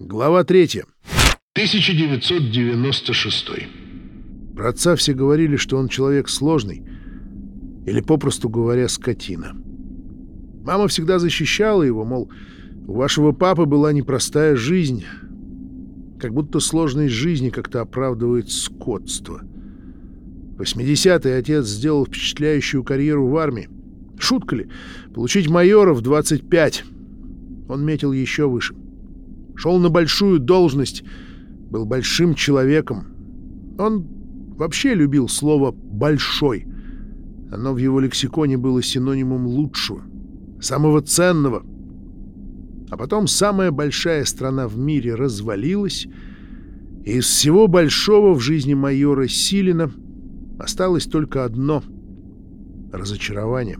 Глава третья. 1996. Про отца все говорили, что он человек сложный, или, попросту говоря, скотина. Мама всегда защищала его, мол, у вашего папы была непростая жизнь, как будто сложность жизни как-то оправдывает скотство. В 80-е отец сделал впечатляющую карьеру в армии. Шутка ли? Получить майора в 25. Он метил еще выше. Шел на большую должность, был большим человеком. Он вообще любил слово «большой». Оно в его лексиконе было синонимом лучшего, самого ценного. А потом самая большая страна в мире развалилась, и из всего большого в жизни майора Силина осталось только одно — разочарование.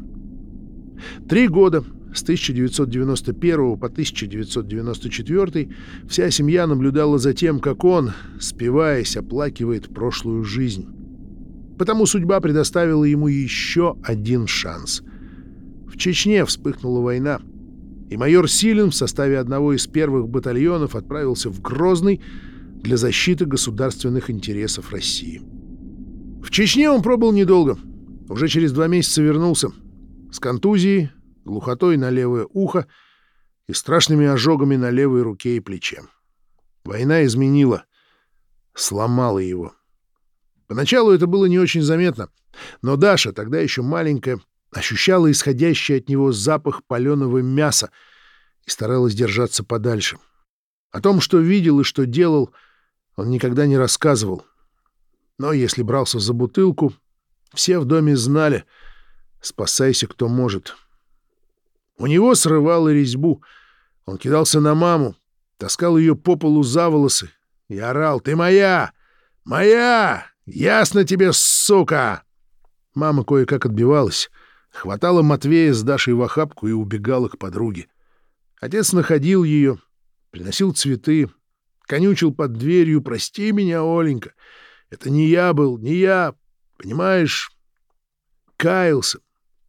Три года с 1991 по 1994 вся семья наблюдала за тем, как он, спиваясь, оплакивает прошлую жизнь. Потому судьба предоставила ему еще один шанс. В Чечне вспыхнула война, и майор Силин в составе одного из первых батальонов отправился в Грозный для защиты государственных интересов России. В Чечне он пробыл недолго. Уже через два месяца вернулся. С контузией, глухотой на левое ухо и страшными ожогами на левой руке и плече. Война изменила, сломала его. Поначалу это было не очень заметно, но Даша, тогда еще маленькая, ощущала исходящий от него запах паленого мяса и старалась держаться подальше. О том, что видел и что делал, он никогда не рассказывал. Но если брался за бутылку, все в доме знали — спасайся, кто может. У него срывало резьбу. Он кидался на маму, таскал ее по полу за волосы и орал «Ты моя! Моя! Ясно тебе, сука!» Мама кое-как отбивалась, хватала Матвея с Дашей в охапку и убегала к подруге. Отец находил ее, приносил цветы, конючил под дверью «Прости меня, Оленька, это не я был, не я, понимаешь?» Каялся,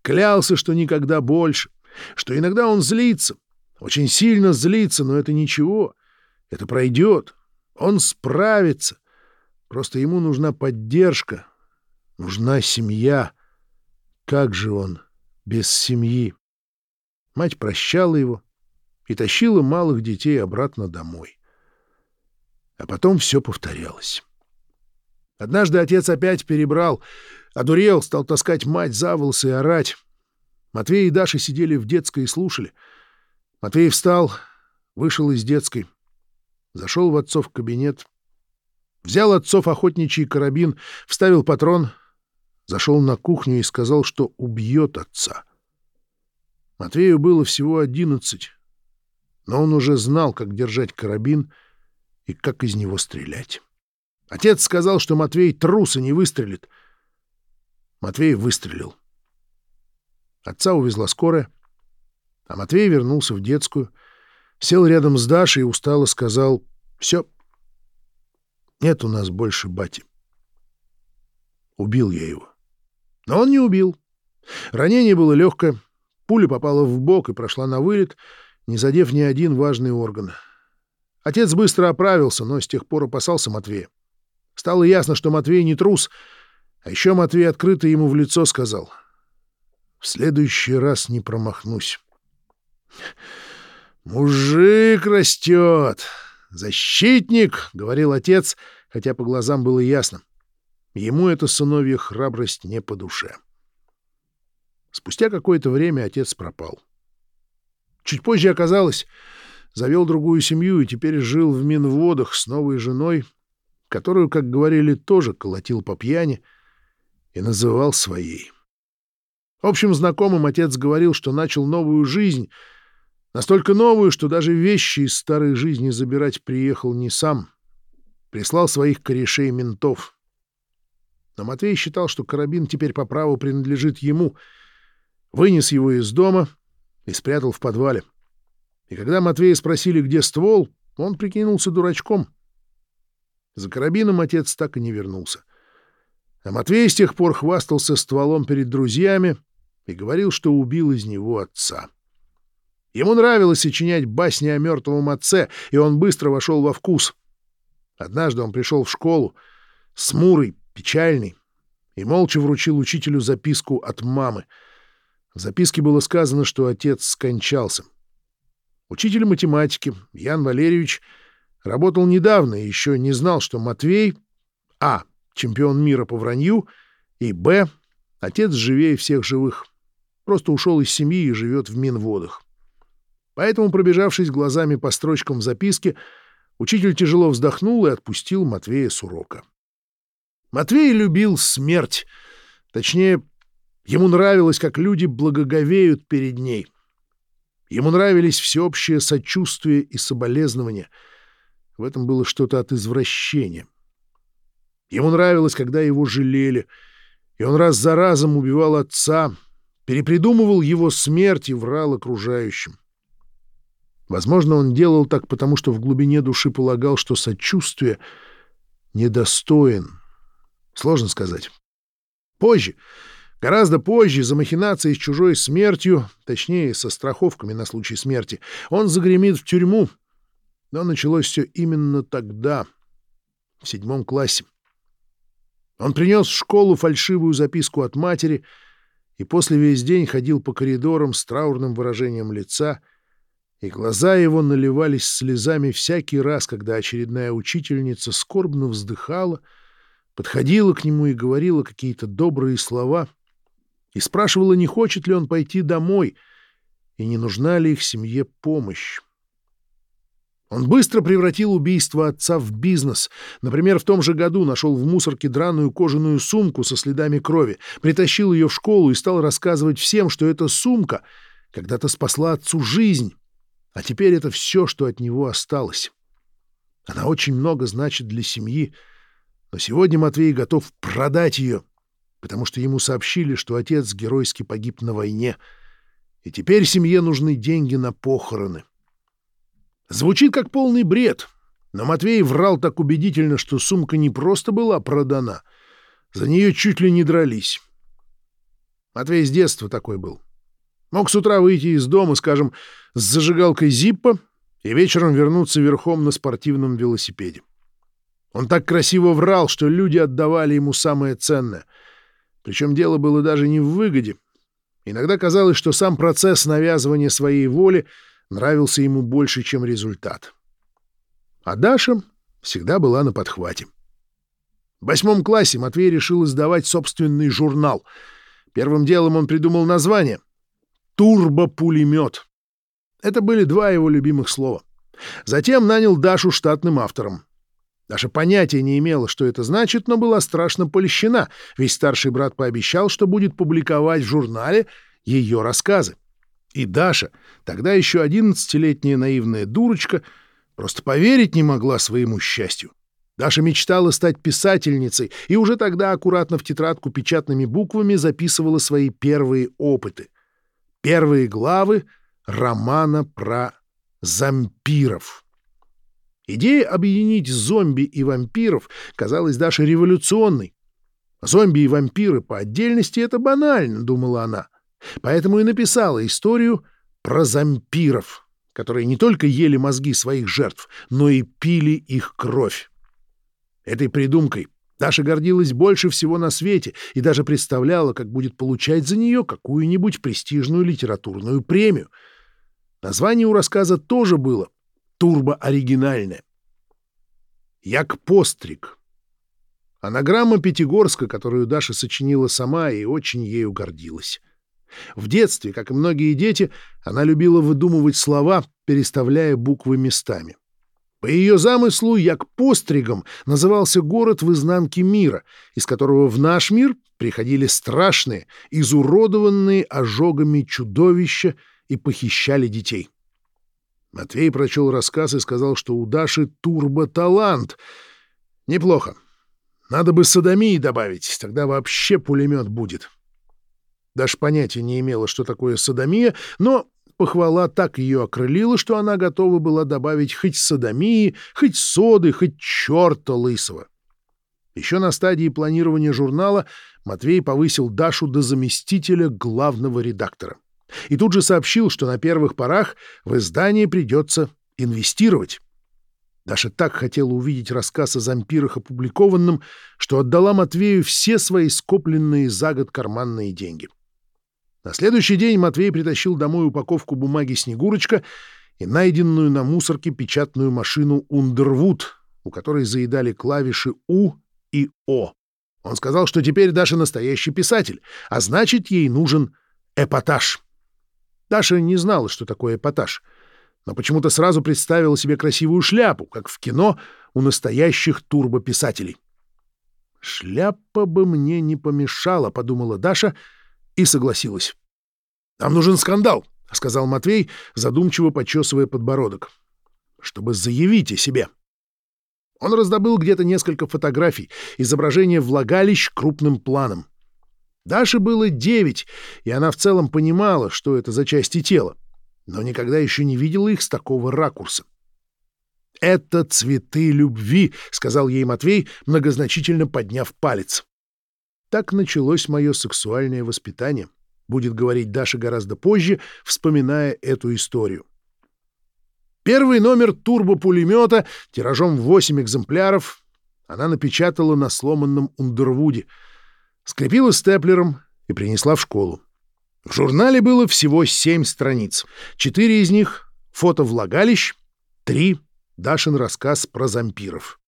клялся, что никогда больше что иногда он злится, очень сильно злится, но это ничего, это пройдет, он справится. Просто ему нужна поддержка, нужна семья. Как же он без семьи? Мать прощала его и тащила малых детей обратно домой. А потом все повторялось. Однажды отец опять перебрал, одурел, стал таскать мать за волосы и орать. Матвей и Даша сидели в детской и слушали. Матвей встал, вышел из детской, зашел в отцов кабинет, взял отцов охотничий карабин, вставил патрон, зашел на кухню и сказал, что убьет отца. Матвею было всего одиннадцать, но он уже знал, как держать карабин и как из него стрелять. Отец сказал, что Матвей трус и не выстрелит. Матвей выстрелил. Отца увезла скорая, а Матвей вернулся в детскую, сел рядом с Дашей и устало сказал «Все, нет у нас больше бати». Убил я его. Но он не убил. Ранение было легкое, пуля попала в бок и прошла на вылет, не задев ни один важный орган. Отец быстро оправился, но с тех пор опасался Матвея. Стало ясно, что Матвей не трус, а еще Матвей открыто ему в лицо сказал — в следующий раз не промахнусь. «Мужик растет! Защитник!» — говорил отец, хотя по глазам было ясно. Ему эта сыновья храбрость не по душе. Спустя какое-то время отец пропал. Чуть позже оказалось, завел другую семью и теперь жил в Минводах с новой женой, которую, как говорили, тоже колотил по пьяни и называл своей. Общим знакомым отец говорил, что начал новую жизнь, настолько новую, что даже вещи из старой жизни забирать приехал не сам. Прислал своих корешей ментов. Но Матвей считал, что карабин теперь по праву принадлежит ему. Вынес его из дома и спрятал в подвале. И когда Матвея спросили, где ствол, он прикинулся дурачком. За карабином отец так и не вернулся. А Матвей с тех пор хвастался стволом перед друзьями — и говорил, что убил из него отца. Ему нравилось сочинять басни о мертвом отце, и он быстро вошел во вкус. Однажды он пришел в школу, смурый, печальный, и молча вручил учителю записку от мамы. В записке было сказано, что отец скончался. Учитель математики Ян Валерьевич работал недавно и еще не знал, что Матвей а. чемпион мира по вранью, и б. отец живее всех живых. Просто ушел из семьи и живет в Минводах. Поэтому, пробежавшись глазами по строчкам в записке, учитель тяжело вздохнул и отпустил Матвея с урока. Матвей любил смерть. Точнее, ему нравилось, как люди благоговеют перед ней. Ему нравились всеобщее сочувствие и соболезнование. В этом было что-то от извращения. Ему нравилось, когда его жалели, и он раз за разом убивал отца, перепридумывал его смерть и врал окружающим. Возможно, он делал так, потому что в глубине души полагал, что сочувствие недостоин. Сложно сказать. Позже, гораздо позже, за махинацией с чужой смертью, точнее, со страховками на случай смерти, он загремит в тюрьму. Но началось все именно тогда, в седьмом классе. Он принес в школу фальшивую записку от матери и после весь день ходил по коридорам с траурным выражением лица — и глаза его наливались слезами всякий раз, когда очередная учительница скорбно вздыхала, подходила к нему и говорила какие-то добрые слова и спрашивала, не хочет ли он пойти домой и не нужна ли их семье помощь. Он быстро превратил убийство отца в бизнес. Например, в том же году нашел в мусорке драную кожаную сумку со следами крови, притащил ее в школу и стал рассказывать всем, что эта сумка когда-то спасла отцу жизнь. А теперь это все, что от него осталось. Она очень много значит для семьи, но сегодня Матвей готов продать ее, потому что ему сообщили, что отец геройски погиб на войне, и теперь семье нужны деньги на похороны. Звучит как полный бред, но Матвей врал так убедительно, что сумка не просто была продана, за нее чуть ли не дрались. Матвей с детства такой был. Мог с утра выйти из дома, скажем, с зажигалкой Зиппа и вечером вернуться верхом на спортивном велосипеде. Он так красиво врал, что люди отдавали ему самое ценное. Причем дело было даже не в выгоде. Иногда казалось, что сам процесс навязывания своей воли нравился ему больше, чем результат. А Даша всегда была на подхвате. В восьмом классе Матвей решил издавать собственный журнал. Первым делом он придумал название «Турбопулемет». Это были два его любимых слова. Затем нанял Дашу штатным автором. Даша понятия не имела, что это значит, но была страшно польщена, ведь старший брат пообещал, что будет публиковать в журнале ее рассказы. И Даша, тогда еще одиннадцатилетняя наивная дурочка, просто поверить не могла своему счастью. Даша мечтала стать писательницей и уже тогда аккуратно в тетрадку печатными буквами записывала свои первые опыты первые главы романа про зомпиров. Идея объединить зомби и вампиров казалась Даше революционной. Зомби и вампиры по отдельности — это банально, — думала она. Поэтому и написала историю про зомпиров, которые не только ели мозги своих жертв, но и пили их кровь. Этой придумкой Даша гордилась больше всего на свете и даже представляла, как будет получать за нее какую-нибудь престижную литературную премию. Название у рассказа тоже было турбо-оригинальное. Як Постриг. Анаграмма Пятигорска, которую Даша сочинила сама и очень ею гордилась. В детстве, как и многие дети, она любила выдумывать слова, переставляя буквы местами. По ее замыслу, як постригом назывался город в изнанке мира, из которого в наш мир приходили страшные, изуродованные ожогами чудовища и похищали детей. Матвей прочел рассказ и сказал, что у Даши турбо-талант. Неплохо. Надо бы садомии добавить, тогда вообще пулемет будет. Даша понятия не имела, что такое садомия, но похвала так ее окрылила, что она готова была добавить хоть садомии, хоть соды, хоть черта лысого. Еще на стадии планирования журнала Матвей повысил Дашу до заместителя главного редактора. И тут же сообщил, что на первых порах в издание придется инвестировать. Даша так хотела увидеть рассказ о зампирах опубликованным, что отдала Матвею все свои скопленные за год карманные деньги. На следующий день Матвей притащил домой упаковку бумаги «Снегурочка» и найденную на мусорке печатную машину «Ундервуд», у которой заедали клавиши «У» и «О». Он сказал, что теперь Даша настоящий писатель, а значит, ей нужен эпатаж. Даша не знала, что такое эпатаж — но почему-то сразу представила себе красивую шляпу, как в кино у настоящих турбописателей. «Шляпа бы мне не помешала», — подумала Даша и согласилась. «Нам нужен скандал», — сказал Матвей, задумчиво почесывая подбородок, «чтобы заявить о себе». Он раздобыл где-то несколько фотографий, изображения влагалищ крупным планом. Даше было девять, и она в целом понимала, что это за части тела но никогда еще не видела их с такого ракурса. «Это цветы любви», — сказал ей Матвей, многозначительно подняв палец. Так началось мое сексуальное воспитание, будет говорить Даша гораздо позже, вспоминая эту историю. Первый номер турбопулемета тиражом в 8 экземпляров она напечатала на сломанном Ундервуде, скрепила степлером и принесла в школу. В журнале было всего семь страниц. Четыре из них — фото влагалищ, три — Дашин рассказ про зампиров.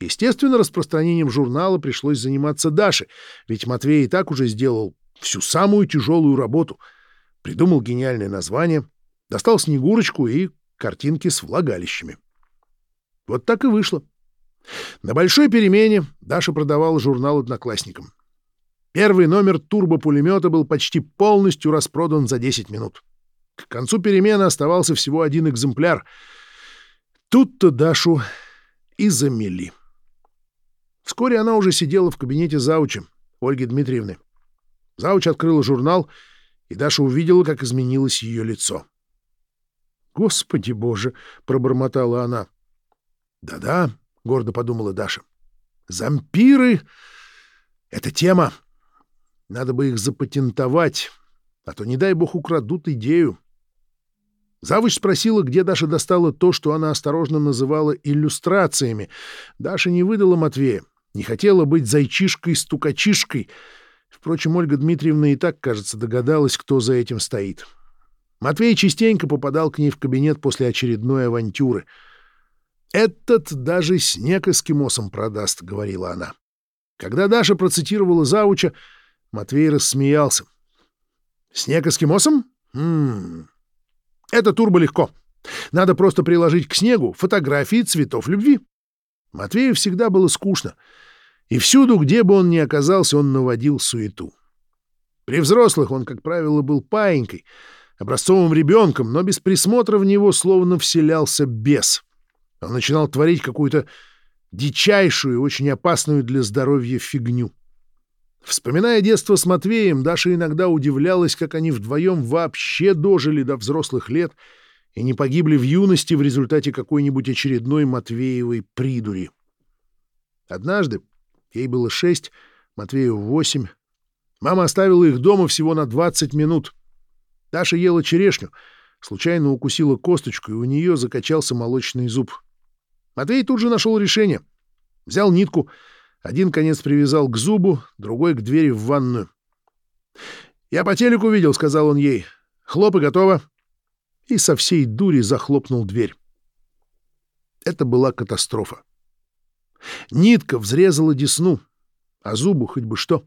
Естественно, распространением журнала пришлось заниматься Даше, ведь Матвей и так уже сделал всю самую тяжелую работу. Придумал гениальное название, достал Снегурочку и картинки с влагалищами. Вот так и вышло. На большой перемене Даша продавала журнал одноклассникам. Первый номер турбопулемета был почти полностью распродан за 10 минут. К концу перемены оставался всего один экземпляр. Тут-то Дашу и замели. Вскоре она уже сидела в кабинете зауча, Ольги Дмитриевны. Зауч открыла журнал, и Даша увидела, как изменилось ее лицо. «Господи боже!» — пробормотала она. «Да-да», — гордо подумала Даша. «Зампиры — это тема, надо бы их запатентовать, а то, не дай бог, украдут идею. Завуч спросила, где Даша достала то, что она осторожно называла иллюстрациями. Даша не выдала Матвея, не хотела быть зайчишкой-стукачишкой. Впрочем, Ольга Дмитриевна и так, кажется, догадалась, кто за этим стоит. Матвей частенько попадал к ней в кабинет после очередной авантюры. «Этот даже снег эскимосом продаст», — говорила она. Когда Даша процитировала Завуча, Матвей рассмеялся. «Снег эскимосом? М -м. Это турбо легко. Надо просто приложить к снегу фотографии цветов любви». Матвею всегда было скучно, и всюду, где бы он ни оказался, он наводил суету. При взрослых он, как правило, был паинькой, образцовым ребенком, но без присмотра в него словно вселялся бес. Он начинал творить какую-то дичайшую и очень опасную для здоровья фигню. Вспоминая детство с Матвеем, Даша иногда удивлялась, как они вдвоем вообще дожили до взрослых лет и не погибли в юности в результате какой-нибудь очередной Матвеевой придури. Однажды, ей было шесть, Матвею восемь, мама оставила их дома всего на двадцать минут. Даша ела черешню, случайно укусила косточку, и у нее закачался молочный зуб. Матвей тут же нашел решение. Взял нитку — один конец привязал к зубу, другой — к двери в ванную. «Я по телеку видел», — сказал он ей. «Хлоп и готово». И со всей дури захлопнул дверь. Это была катастрофа. Нитка взрезала десну, а зубу хоть бы что.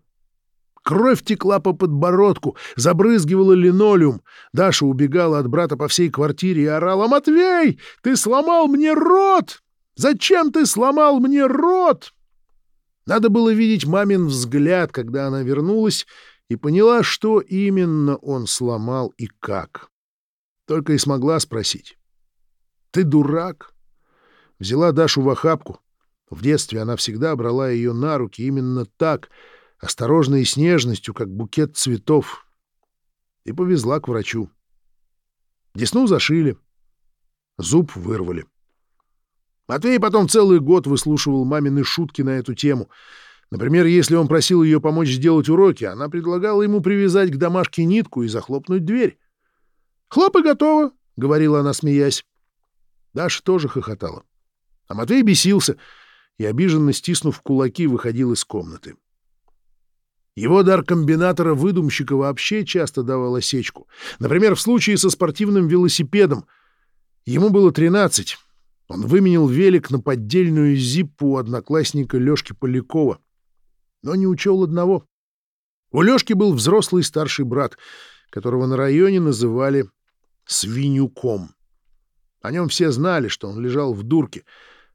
Кровь текла по подбородку, забрызгивала линолеум. Даша убегала от брата по всей квартире и орала «Матвей, ты сломал мне рот! Зачем ты сломал мне рот?» Надо было видеть мамин взгляд, когда она вернулась и поняла, что именно он сломал и как. Только и смогла спросить. «Ты дурак?» Взяла Дашу в охапку. В детстве она всегда брала ее на руки именно так, осторожно и с нежностью, как букет цветов, и повезла к врачу. Десну зашили, зуб вырвали. Матвей потом целый год выслушивал мамины шутки на эту тему. Например, если он просил ее помочь сделать уроки, она предлагала ему привязать к домашке нитку и захлопнуть дверь. «Хлоп и готово», — говорила она, смеясь. Даша тоже хохотала. А Матвей бесился и, обиженно стиснув кулаки, выходил из комнаты. Его дар комбинатора-выдумщика вообще часто давал осечку. Например, в случае со спортивным велосипедом. Ему было 13. Он выменил велик на поддельную зиппу одноклассника Лёшки Полякова. Но не учел одного. У Лёшки был взрослый старший брат, которого на районе называли «свинюком». О нем все знали, что он лежал в дурке,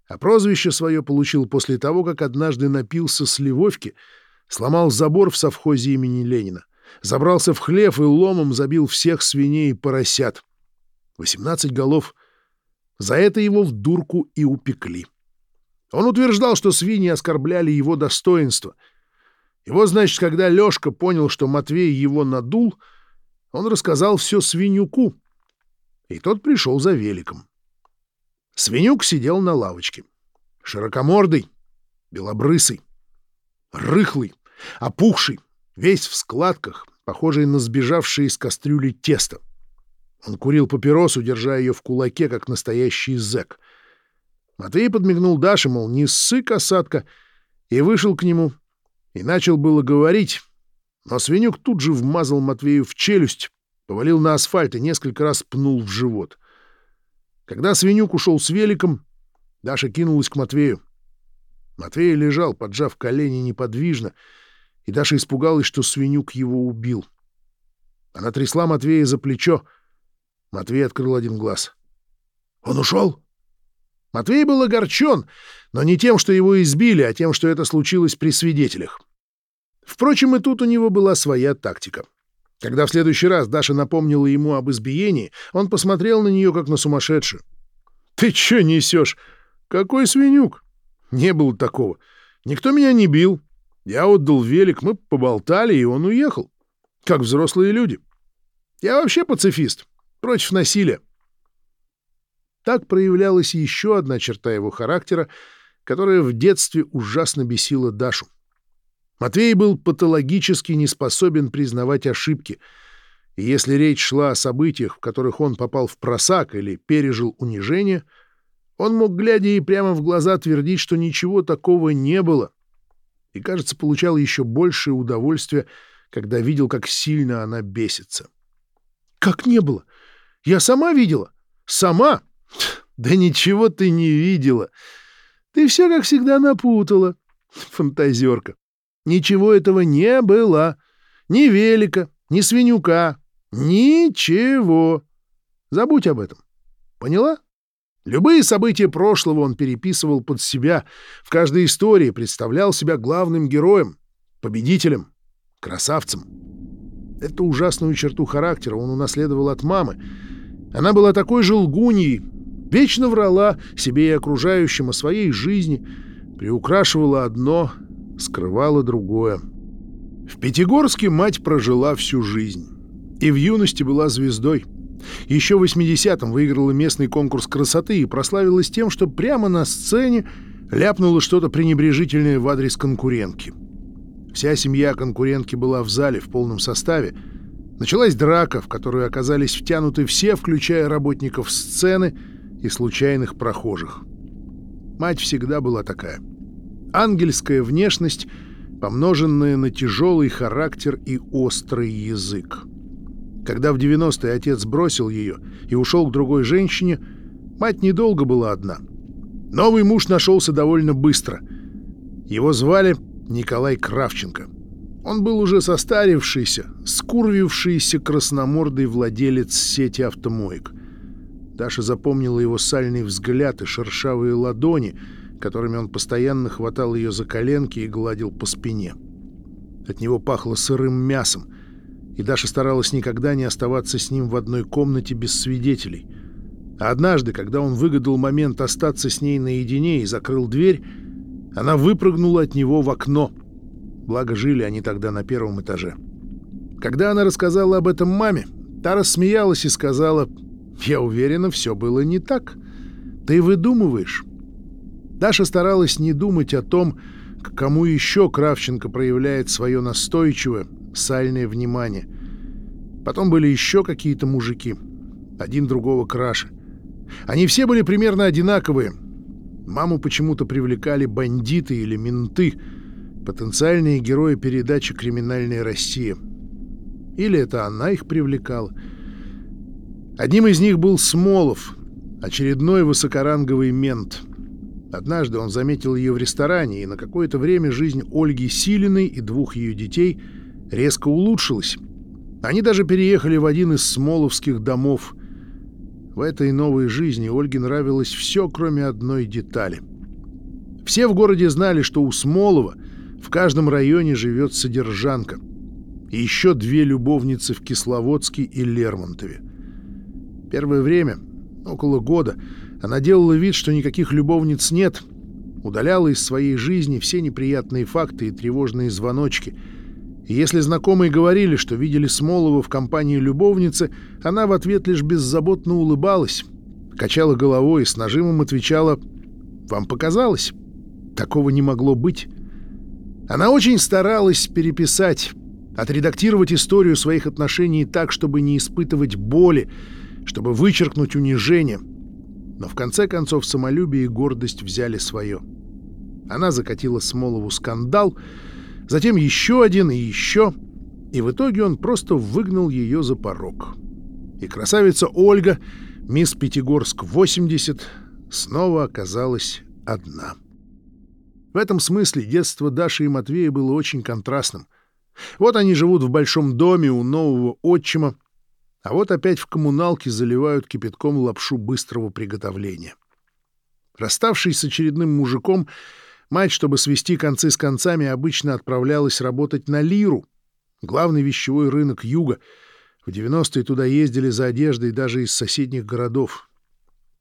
а прозвище свое получил после того, как однажды напился сливовки — сломал забор в совхозе имени Ленина, забрался в хлев и ломом забил всех свиней и поросят. 18 голов. За это его в дурку и упекли. Он утверждал, что свиньи оскорбляли его достоинство. Его, значит, когда Лёшка понял, что Матвей его надул, он рассказал все свинюку, и тот пришел за великом. Свинюк сидел на лавочке. Широкомордый, белобрысый, рыхлый, опухший, весь в складках, похожий на сбежавшее из кастрюли тесто. Он курил папиросу, держа ее в кулаке, как настоящий зэк. Матвей подмигнул Даше, мол, не ссы, касатка, и вышел к нему, и начал было говорить, но свинюк тут же вмазал Матвею в челюсть, повалил на асфальт и несколько раз пнул в живот. Когда свинюк ушел с великом, Даша кинулась к Матвею. Матвей лежал, поджав колени неподвижно, и Даша испугалась, что свинюк его убил. Она трясла Матвея за плечо. Матвей открыл один глаз. «Он ушел?» Матвей был огорчен, но не тем, что его избили, а тем, что это случилось при свидетелях. Впрочем, и тут у него была своя тактика. Когда в следующий раз Даша напомнила ему об избиении, он посмотрел на нее, как на сумасшедшую. «Ты че несешь? Какой свинюк? Не было такого. Никто меня не бил. Я отдал велик, мы поболтали, и он уехал. Как взрослые люди. Я вообще пацифист, против насилия. Так проявлялась еще одна черта его характера, которая в детстве ужасно бесила Дашу. Матвей был патологически не способен признавать ошибки, и если речь шла о событиях, в которых он попал в просак или пережил унижение, он мог, глядя ей прямо в глаза, твердить, что ничего такого не было, и, кажется, получал еще большее удовольствие, когда видел, как сильно она бесится. «Как не было? Я сама видела? Сама? Да ничего ты не видела. Ты все, как всегда, напутала. Фантазерка. Ничего этого не было. Ни велика, ни свинюка. Ничего. Забудь об этом. Поняла?» Любые события прошлого он переписывал под себя, в каждой истории представлял себя главным героем, победителем, красавцем. Эту ужасную черту характера он унаследовал от мамы. Она была такой же лгуньей, вечно врала себе и окружающим о своей жизни, приукрашивала одно, скрывала другое. В Пятигорске мать прожила всю жизнь и в юности была звездой — еще в 80-м выиграла местный конкурс красоты и прославилась тем, что прямо на сцене ляпнула что-то пренебрежительное в адрес конкурентки. Вся семья конкурентки была в зале в полном составе. Началась драка, в которую оказались втянуты все, включая работников сцены и случайных прохожих. Мать всегда была такая. Ангельская внешность, помноженная на тяжелый характер и острый язык. Когда в 90-е отец бросил ее и ушел к другой женщине, мать недолго была одна. Новый муж нашелся довольно быстро. Его звали Николай Кравченко. Он был уже состарившийся, скурвившийся красномордый владелец сети автомоек. Даша запомнила его сальный взгляд и шершавые ладони, которыми он постоянно хватал ее за коленки и гладил по спине. От него пахло сырым мясом — и Даша старалась никогда не оставаться с ним в одной комнате без свидетелей. А однажды, когда он выгадал момент остаться с ней наедине и закрыл дверь, она выпрыгнула от него в окно. Благо, жили они тогда на первом этаже. Когда она рассказала об этом маме, та рассмеялась и сказала, «Я уверена, все было не так. Ты выдумываешь». Даша старалась не думать о том, к кому еще Кравченко проявляет свое настойчивое, сальное внимание. Потом были еще какие-то мужики. один другого краше. Они все были примерно одинаковые. Маму почему-то привлекали бандиты или менты, потенциальные герои передачи «Криминальная Россия». Или это она их привлекала. Одним из них был Смолов, очередной высокоранговый мент. Однажды он заметил ее в ресторане, и на какое-то время жизнь Ольги Силиной и двух ее детей резко улучшилась. Они даже переехали в один из смоловских домов. В этой новой жизни Ольге нравилось все, кроме одной детали. Все в городе знали, что у Смолова в каждом районе живет содержанка. И еще две любовницы в Кисловодске и Лермонтове. Первое время, около года, она делала вид, что никаких любовниц нет, удаляла из своей жизни все неприятные факты и тревожные звоночки. И если знакомые говорили, что видели Смолова в компании любовницы, она в ответ лишь беззаботно улыбалась, качала головой и с нажимом отвечала «Вам показалось? Такого не могло быть». Она очень старалась переписать, отредактировать историю своих отношений так, чтобы не испытывать боли, чтобы вычеркнуть унижение — но в конце концов самолюбие и гордость взяли свое. Она закатила Смолову скандал, затем еще один и еще, и в итоге он просто выгнал ее за порог. И красавица Ольга, мисс Пятигорск-80, снова оказалась одна. В этом смысле детство Даши и Матвея было очень контрастным. Вот они живут в большом доме у нового отчима, а вот опять в коммуналке заливают кипятком лапшу быстрого приготовления. Расставшись с очередным мужиком, мать, чтобы свести концы с концами, обычно отправлялась работать на Лиру, главный вещевой рынок юга. В 90-е туда ездили за одеждой даже из соседних городов.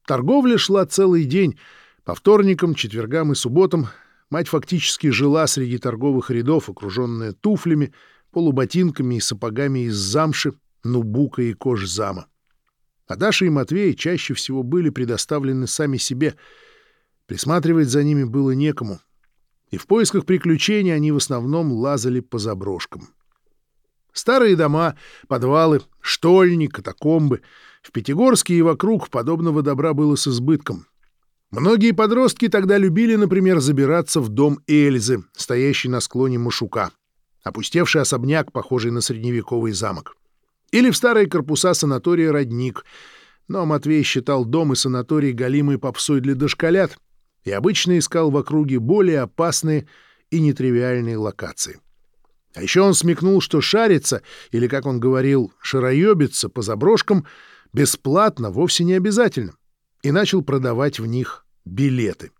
Торговля шла целый день. По вторникам, четвергам и субботам мать фактически жила среди торговых рядов, окруженная туфлями, полуботинками и сапогами из замши, Нубука и Кожзама. А Даша и Матвей чаще всего были предоставлены сами себе. Присматривать за ними было некому. И в поисках приключений они в основном лазали по заброшкам. Старые дома, подвалы, штольни, катакомбы. В Пятигорске и вокруг подобного добра было с избытком. Многие подростки тогда любили, например, забираться в дом Эльзы, стоящий на склоне Машука. Опустевший особняк, похожий на средневековый замок. Или в старые корпуса санатория «Родник». Но Матвей считал дом и санаторий галимой попсой для дошколят и обычно искал в округе более опасные и нетривиальные локации. А еще он смекнул, что шариться, или, как он говорил, шароебиться по заброшкам бесплатно вовсе не обязательно, и начал продавать в них билеты.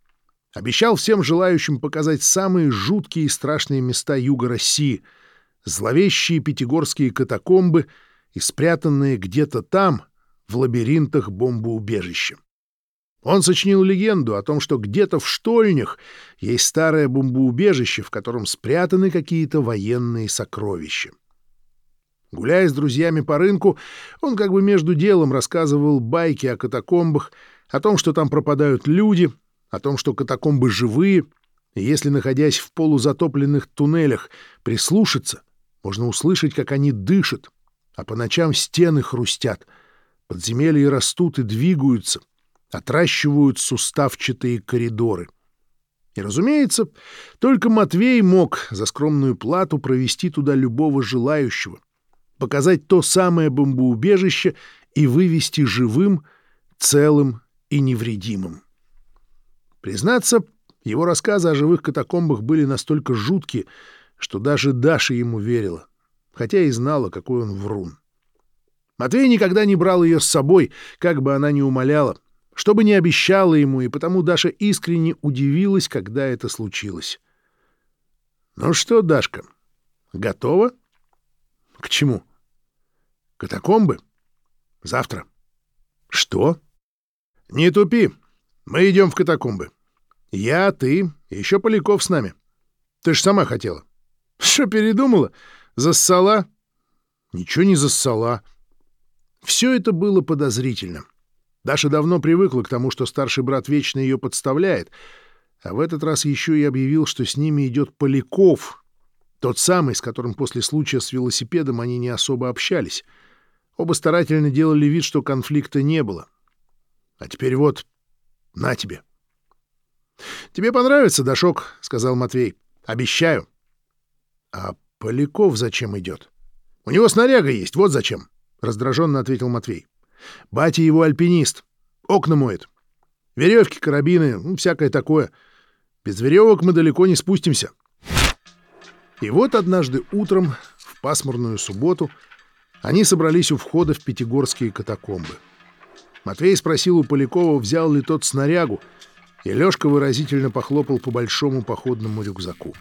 Обещал всем желающим показать самые жуткие и страшные места юга России, зловещие пятигорские катакомбы — и спрятанные где-то там, в лабиринтах бомбоубежища. Он сочинил легенду о том, что где-то в штольнях есть старое бомбоубежище, в котором спрятаны какие-то военные сокровища. Гуляя с друзьями по рынку, он как бы между делом рассказывал байки о катакомбах, о том, что там пропадают люди, о том, что катакомбы живые, и если, находясь в полузатопленных туннелях, прислушаться, можно услышать, как они дышат, а по ночам стены хрустят, подземелья растут и двигаются, отращивают суставчатые коридоры. И, разумеется, только Матвей мог за скромную плату провести туда любого желающего, показать то самое бомбоубежище и вывести живым, целым и невредимым. Признаться, его рассказы о живых катакомбах были настолько жуткие, что даже Даша ему верила хотя и знала, какой он врун. Матвей никогда не брал ее с собой, как бы она ни умоляла, что бы ни обещала ему, и потому Даша искренне удивилась, когда это случилось. «Ну что, Дашка, готова?» «К чему?» «Катакомбы? Завтра». «Что?» «Не тупи. Мы идем в катакомбы. Я, ты еще Поляков с нами. Ты ж сама хотела». «Что, передумала? Зассала? Ничего не зассала. Все это было подозрительно. Даша давно привыкла к тому, что старший брат вечно ее подставляет, а в этот раз еще и объявил, что с ними идет Поляков, тот самый, с которым после случая с велосипедом они не особо общались. Оба старательно делали вид, что конфликта не было. А теперь вот, на тебе. — Тебе понравится, Дашок, — сказал Матвей. — Обещаю. — А Поляков зачем идет? — У него снаряга есть, вот зачем, — раздраженно ответил Матвей. — Батя его альпинист. Окна моет. Веревки, карабины, ну, всякое такое. Без веревок мы далеко не спустимся. И вот однажды утром, в пасмурную субботу, они собрались у входа в Пятигорские катакомбы. Матвей спросил у Полякова, взял ли тот снарягу, и Лёшка выразительно похлопал по большому походному рюкзаку.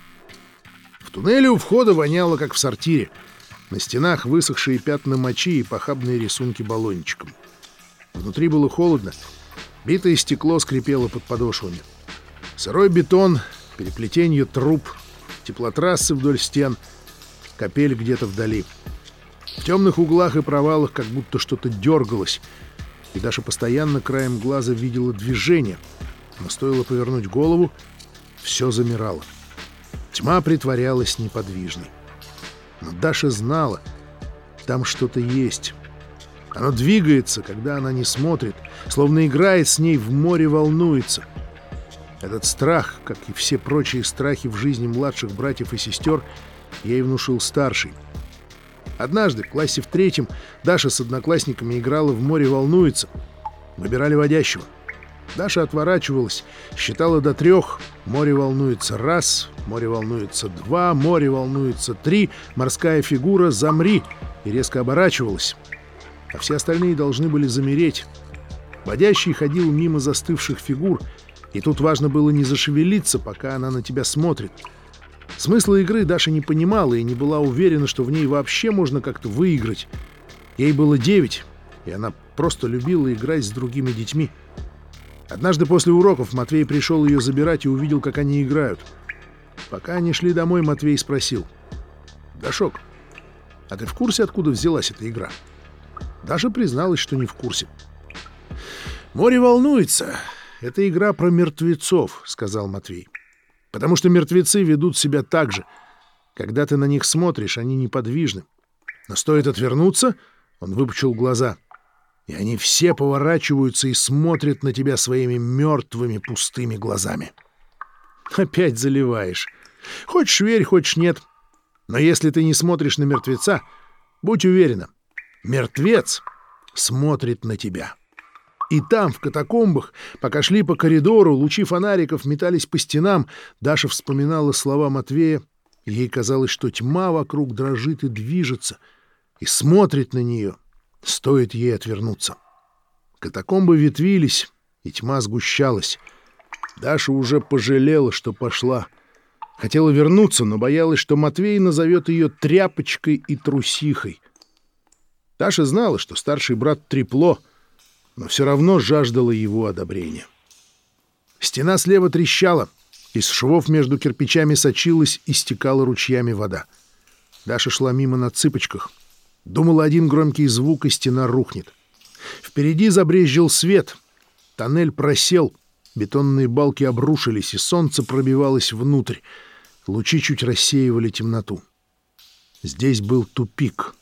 В туннеле у входа воняло, как в сортире. На стенах высохшие пятна мочи и похабные рисунки баллончиком. Внутри было холодно. Битое стекло скрипело под подошвами. Сырой бетон, переплетение труб, теплотрассы вдоль стен, капель где-то вдали. В темных углах и провалах как будто что-то дергалось, и Даша постоянно краем глаза видела движение, но стоило повернуть голову, все замирало. Тьма притворялась неподвижной. Но Даша знала, там что-то есть. Оно двигается, когда она не смотрит, словно играет с ней в море, волнуется. Этот страх, как и все прочие страхи в жизни младших братьев и сестер, ей внушил старший. Однажды, в классе в третьем, Даша с одноклассниками играла в «Море волнуется». Выбирали водящего. Даша отворачивалась, считала до трех. Море волнуется раз, море волнуется два, море волнуется три, морская фигура «Замри» и резко оборачивалась. А все остальные должны были замереть. Водящий ходил мимо застывших фигур, и тут важно было не зашевелиться, пока она на тебя смотрит. Смысла игры Даша не понимала и не была уверена, что в ней вообще можно как-то выиграть. Ей было девять, и она просто любила играть с другими детьми. Однажды после уроков Матвей пришел ее забирать и увидел, как они играют. Пока они шли домой, Матвей спросил. «Дашок, а ты в курсе, откуда взялась эта игра?» Даша призналась, что не в курсе. «Море волнуется. Это игра про мертвецов», — сказал Матвей. «Потому что мертвецы ведут себя так же. Когда ты на них смотришь, они неподвижны. Но стоит отвернуться, он выпучил глаза — и они все поворачиваются и смотрят на тебя своими мертвыми пустыми глазами. Опять заливаешь. Хочешь верь, хочешь нет. Но если ты не смотришь на мертвеца, будь уверена, мертвец смотрит на тебя. И там, в катакомбах, пока шли по коридору, лучи фонариков метались по стенам, Даша вспоминала слова Матвея, ей казалось, что тьма вокруг дрожит и движется, и смотрит на нее — Стоит ей отвернуться. Катакомбы ветвились, и тьма сгущалась. Даша уже пожалела, что пошла. Хотела вернуться, но боялась, что Матвей назовет ее тряпочкой и трусихой. Даша знала, что старший брат трепло, но все равно жаждала его одобрения. Стена слева трещала, из швов между кирпичами сочилась и стекала ручьями вода. Даша шла мимо на цыпочках — Думала, один громкий звук, и стена рухнет. Впереди забрезжил свет. Тоннель просел. Бетонные балки обрушились, и солнце пробивалось внутрь. Лучи чуть рассеивали темноту. Здесь был тупик.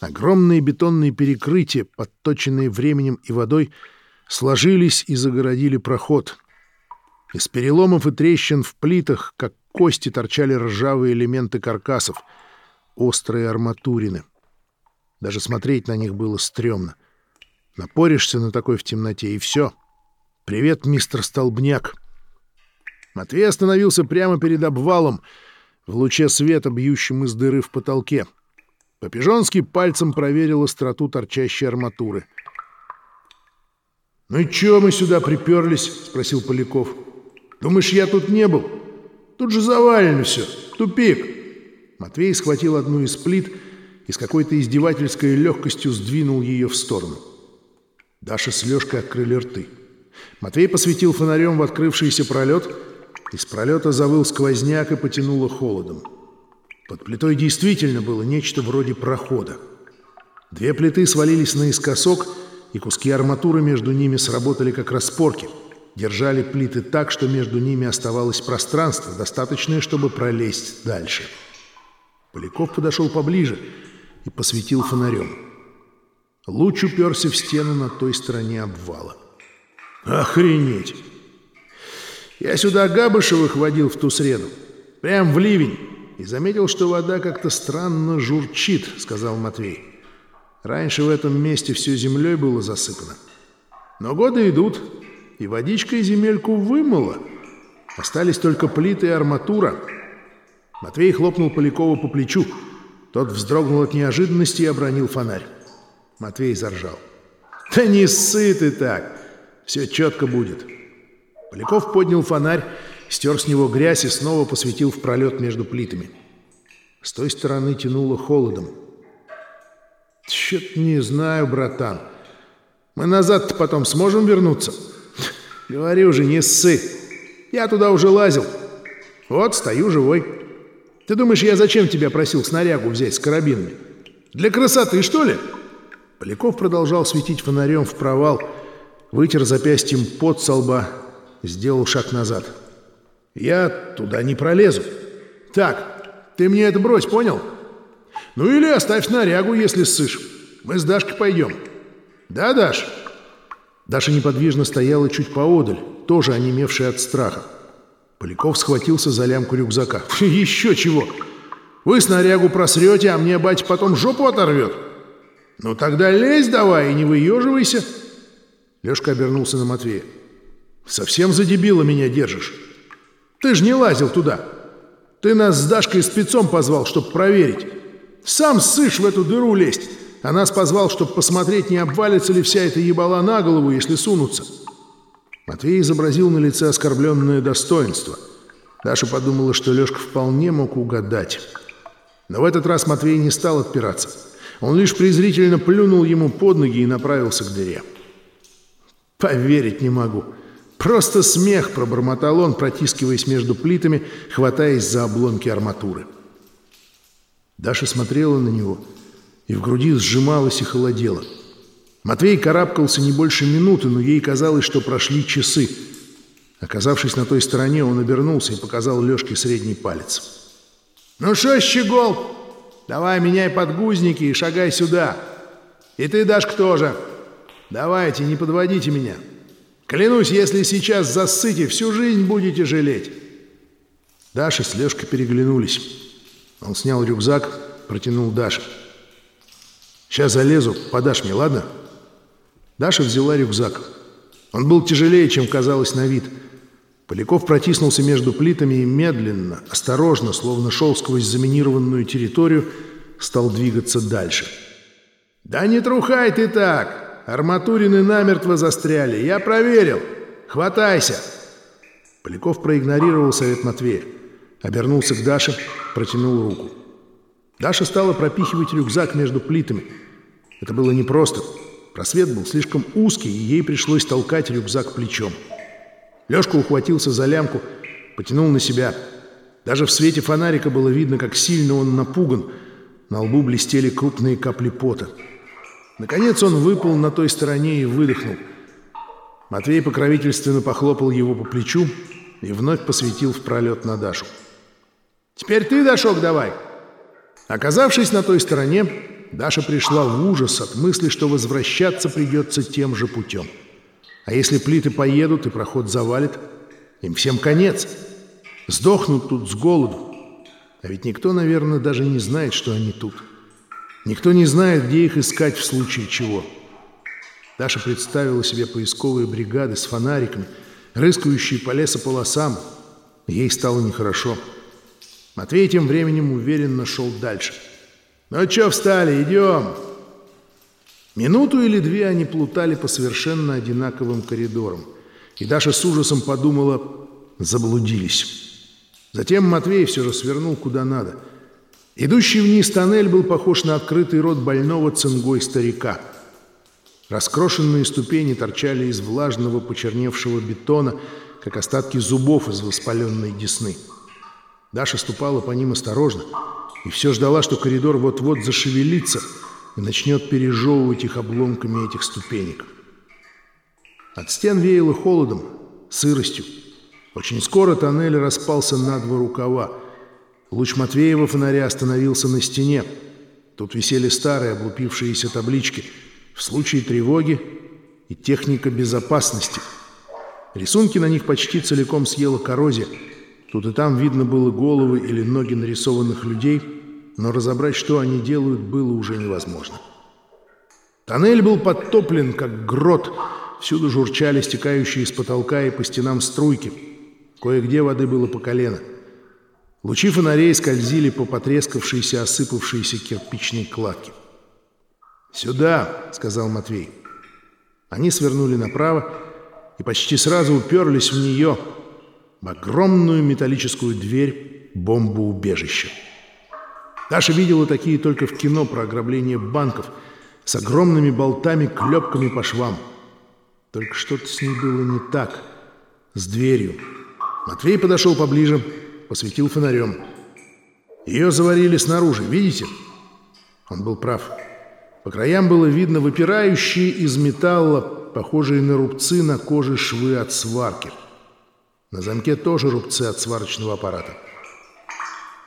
Огромные бетонные перекрытия, подточенные временем и водой, сложились и загородили проход. Из переломов и трещин в плитах, как кости, торчали ржавые элементы каркасов, острые арматурины. Даже смотреть на них было стрёмно. Напоришься на такой в темноте, и все. «Привет, мистер Столбняк!» Матвей остановился прямо перед обвалом, в луче света, бьющем из дыры в потолке. Попижонский пальцем проверил остроту торчащей арматуры. «Ну и чё мы сюда приперлись?» — спросил Поляков. «Думаешь, я тут не был? Тут же завалено все. Тупик!» Матвей схватил одну из плит — и с какой-то издевательской легкостью сдвинул ее в сторону. Даша с Лешкой открыли рты. Матвей посветил фонарем в открывшийся пролет, из пролета завыл сквозняк и потянуло холодом. Под плитой действительно было нечто вроде прохода. Две плиты свалились наискосок, и куски арматуры между ними сработали как распорки. Держали плиты так, что между ними оставалось пространство, достаточное, чтобы пролезть дальше. Поляков подошел поближе — и посветил фонарем. Луч уперся в стену на той стороне обвала. «Охренеть! Я сюда Габышевых водил в ту среду. Прям в ливень. И заметил, что вода как-то странно журчит», — сказал Матвей. «Раньше в этом месте все землей было засыпано. Но годы идут, и водичка и земельку вымыла. Остались только плиты и арматура». Матвей хлопнул Полякова по плечу. Тот вздрогнул от неожиданности и обронил фонарь. Матвей заржал. «Да не ссы ты так! Все четко будет!» Поляков поднял фонарь, стер с него грязь и снова посветил в пролет между плитами. С той стороны тянуло холодом. «Чё-то не знаю, братан. Мы назад-то потом сможем вернуться?» «Говори уже, не ссы. Я туда уже лазил. Вот, стою живой. Ты думаешь, я зачем тебя просил снарягу взять с карабинами? Для красоты, что ли?» Поляков продолжал светить фонарем в провал, вытер запястьем пот со лба, сделал шаг назад. «Я туда не пролезу. Так, ты мне это брось, понял? Ну или оставь снарягу, если ссышь. Мы с Дашкой пойдем. Да, Даш?» Даша неподвижно стояла чуть поодаль, тоже онемевшая от страха. Поляков схватился за лямку рюкзака. «Еще чего! Вы снарягу просрете, а мне батя потом жопу оторвет!» «Ну тогда лезь давай и не выеживайся!» Лёшка обернулся на Матвея. «Совсем за дебила меня держишь? Ты ж не лазил туда! Ты нас с Дашкой спецом позвал, чтобы проверить! Сам ссышь в эту дыру лезть, а нас позвал, чтобы посмотреть, не обвалится ли вся эта ебала на голову, если сунутся!» Матвей изобразил на лице оскорбленное достоинство. Даша подумала, что Лёшка вполне мог угадать. Но в этот раз Матвей не стал отпираться. Он лишь презрительно плюнул ему под ноги и направился к дыре. «Поверить не могу. Просто смех!» — пробормотал он, протискиваясь между плитами, хватаясь за обломки арматуры. Даша смотрела на него, и в груди сжималась и холодела. Матвей карабкался не больше минуты, но ей казалось, что прошли часы. Оказавшись на той стороне, он обернулся и показал Лёшке средний палец. «Ну что, щегол, Давай, меняй подгузники и шагай сюда. И ты, Дашка, тоже. Давайте, не подводите меня. Клянусь, если сейчас засыте, всю жизнь будете жалеть. Даша с Лёшкой переглянулись. Он снял рюкзак, протянул Даше. «Сейчас залезу, подашь мне, ладно?» Даша взяла рюкзак. Он был тяжелее, чем казалось на вид – Поляков протиснулся между плитами и медленно, осторожно, словно шел сквозь заминированную территорию, стал двигаться дальше. «Да не трухай ты так! Арматурины намертво застряли. Я проверил. Хватайся!» Поляков проигнорировал совет Матвея. Обернулся к Даше, протянул руку. Даша стала пропихивать рюкзак между плитами. Это было непросто. Просвет был слишком узкий, и ей пришлось толкать рюкзак плечом. Лёшка ухватился за лямку, потянул на себя. Даже в свете фонарика было видно, как сильно он напуган. На лбу блестели крупные капли пота. Наконец он выпал на той стороне и выдохнул. Матвей покровительственно похлопал его по плечу и вновь посветил в пролет на Дашу. «Теперь ты, Дашок, давай!» Оказавшись на той стороне, Даша пришла в ужас от мысли, что возвращаться придется тем же путем. А если плиты поедут и проход завалит, им всем конец. Сдохнут тут с голоду. А ведь никто, наверное, даже не знает, что они тут. Никто не знает, где их искать в случае чего. Даша представила себе поисковые бригады с фонариками, рыскающие по лесополосам. Ей стало нехорошо. Матвей тем временем уверенно шел дальше. «Ну что встали, идем!» Минуту или две они плутали по совершенно одинаковым коридорам. И Даша с ужасом подумала, заблудились. Затем Матвей все же свернул куда надо. Идущий вниз тоннель был похож на открытый рот больного цингой старика. Раскрошенные ступени торчали из влажного почерневшего бетона, как остатки зубов из воспаленной десны. Даша ступала по ним осторожно и все ждала, что коридор вот-вот зашевелится — и начнет пережевывать их обломками этих ступенек. От стен веяло холодом, сыростью. Очень скоро тоннель распался на два рукава. Луч Матвеева фонаря остановился на стене. Тут висели старые облупившиеся таблички. в случае тревоги и техника безопасности. Рисунки на них почти целиком съела коррозия. Тут и там видно было головы или ноги нарисованных людей, но разобрать, что они делают, было уже невозможно. Тоннель был подтоплен, как грот. Всюду журчали стекающие из потолка и по стенам струйки. Кое-где воды было по колено. Лучи фонарей скользили по потрескавшейся, осыпавшейся кирпичной кладке. «Сюда!» — сказал Матвей. Они свернули направо и почти сразу уперлись в нее, в огромную металлическую дверь бомбоубежища. Даша видела такие только в кино про ограбление банков с огромными болтами-клепками по швам. Только что-то с ней было не так, с дверью. Матвей подошел поближе, посветил фонарем. Ее заварили снаружи, видите? Он был прав. По краям было видно выпирающие из металла, похожие на рубцы на коже швы от сварки. На замке тоже рубцы от сварочного аппарата.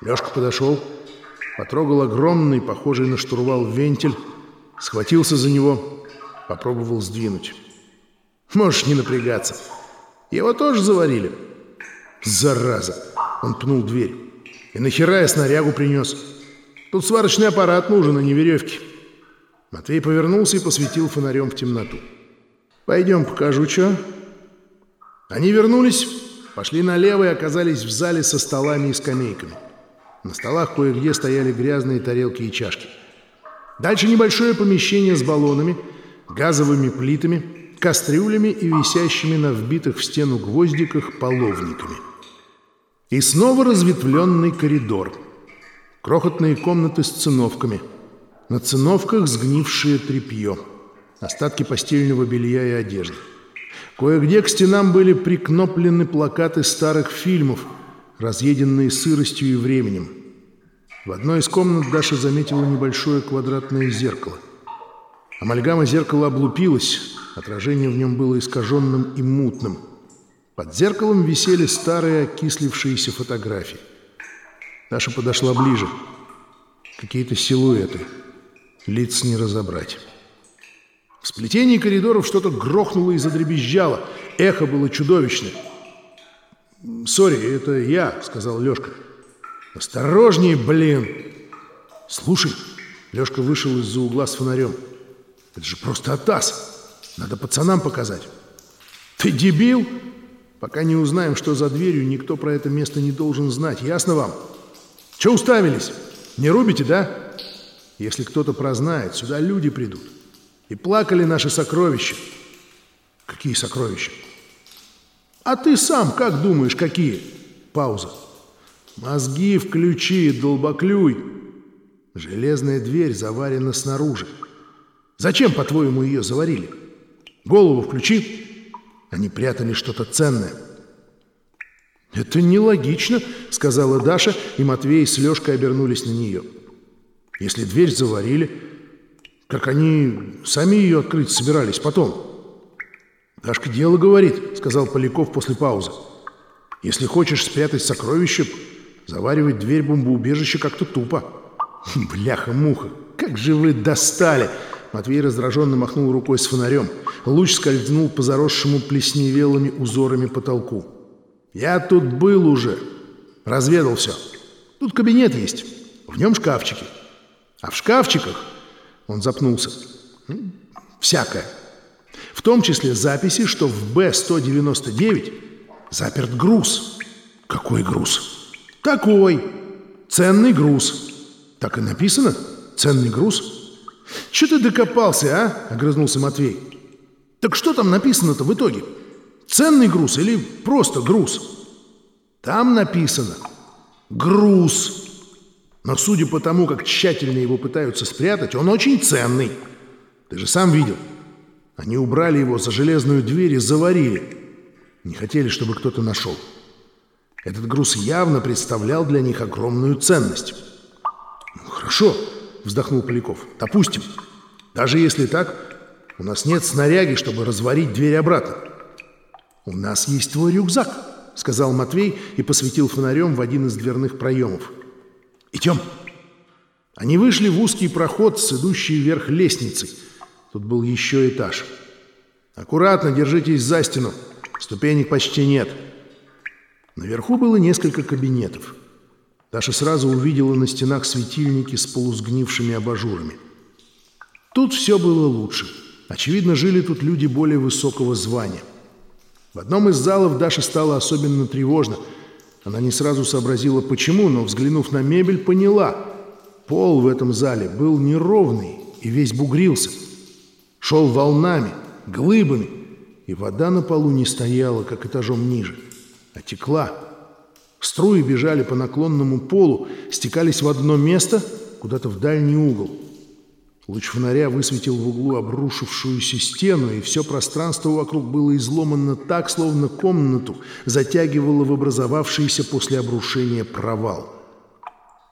Лёшка подошел, потрогал огромный, похожий на штурвал вентиль, схватился за него, попробовал сдвинуть. Можешь не напрягаться. Его тоже заварили. Зараза! Он пнул дверь. И нахера я снарягу принес? Тут сварочный аппарат нужен, а не веревки. Матвей повернулся и посветил фонарем в темноту. «Пойдем, покажу, что». Они вернулись, пошли налево и оказались в зале со столами и скамейками. На столах кое-где стояли грязные тарелки и чашки. Дальше небольшое помещение с баллонами, газовыми плитами, кастрюлями и висящими на вбитых в стену гвоздиках половниками. И снова разветвленный коридор. Крохотные комнаты с циновками – на циновках сгнившее тряпье, остатки постельного белья и одежды. Кое-где к стенам были прикноплены плакаты старых фильмов, разъеденные сыростью и временем. В одной из комнат Даша заметила небольшое квадратное зеркало. Амальгама зеркала облупилась, отражение в нем было искаженным и мутным. Под зеркалом висели старые окислившиеся фотографии. Даша подошла ближе. Какие-то силуэты — Лиц не разобрать. В сплетении коридоров что-то грохнуло и задребезжало. Эхо было чудовищное. «Сори, это я», — сказал Лёшка. «Осторожнее, блин!» «Слушай», — Лёшка вышел из-за угла с фонарем. «Это же просто атас. Надо пацанам показать». «Ты дебил? Пока не узнаем, что за дверью, никто про это место не должен знать. Ясно вам? Че уставились? Не рубите, да?» Если кто-то прознает, сюда люди придут. И плакали наши сокровища. Какие сокровища? А ты сам как думаешь, какие? Пауза. Мозги включи, долбоклюй. Железная дверь заварена снаружи. Зачем, по-твоему, ее заварили? Голову включи. Они прятали что-то ценное. «Это нелогично», — сказала Даша, и Матвей с Лёшкой обернулись на нее. Если дверь заварили, как они сами ее открыть собирались потом? «Дашка дело говорит», — сказал Поляков после паузы. «Если хочешь спрятать сокровище, заваривать дверь бомбоубежища как-то тупо». «Бляха-муха, как же вы достали!» Матвей раздраженно махнул рукой с фонарем. Луч скользнул по заросшему плесневелыми узорами потолку. «Я тут был уже. Разведал все. Тут кабинет есть. В нем шкафчики. А в шкафчиках, он запнулся, всякое. В том числе записи, что в Б-199 заперт груз. Какой груз? Такой. Ценный груз. Так и написано? Ценный груз? Че ты докопался, а? Огрызнулся Матвей. Так что там написано-то в итоге? Ценный груз или просто груз? Там написано «груз». Но судя по тому, как тщательно его пытаются спрятать, он очень ценный. Ты же сам видел. Они убрали его за железную дверь и заварили. Не хотели, чтобы кто-то нашел. Этот груз явно представлял для них огромную ценность. «Ну, «Хорошо», — вздохнул Поляков. «Допустим. Даже если так, у нас нет снаряги, чтобы разварить дверь обратно». «У нас есть твой рюкзак», — сказал Матвей и посветил фонарем в один из дверных проемов. «Идем». Они вышли в узкий проход с идущей вверх лестницей. Тут был еще этаж. «Аккуратно, держитесь за стену. Ступенек почти нет». Наверху было несколько кабинетов. Даша сразу увидела на стенах светильники с полусгнившими абажурами. Тут все было лучше. Очевидно, жили тут люди более высокого звания. В одном из залов Даша стало особенно тревожно. Она не сразу сообразила, почему, но, взглянув на мебель, поняла. Пол в этом зале был неровный и весь бугрился. Шел волнами, глыбами, и вода на полу не стояла, как этажом ниже, а текла. Струи бежали по наклонному полу, стекались в одно место, куда-то в дальний угол. Луч фонаря высветил в углу обрушившуюся стену, и все пространство вокруг было изломано так, словно комнату затягивало в образовавшийся после обрушения провал.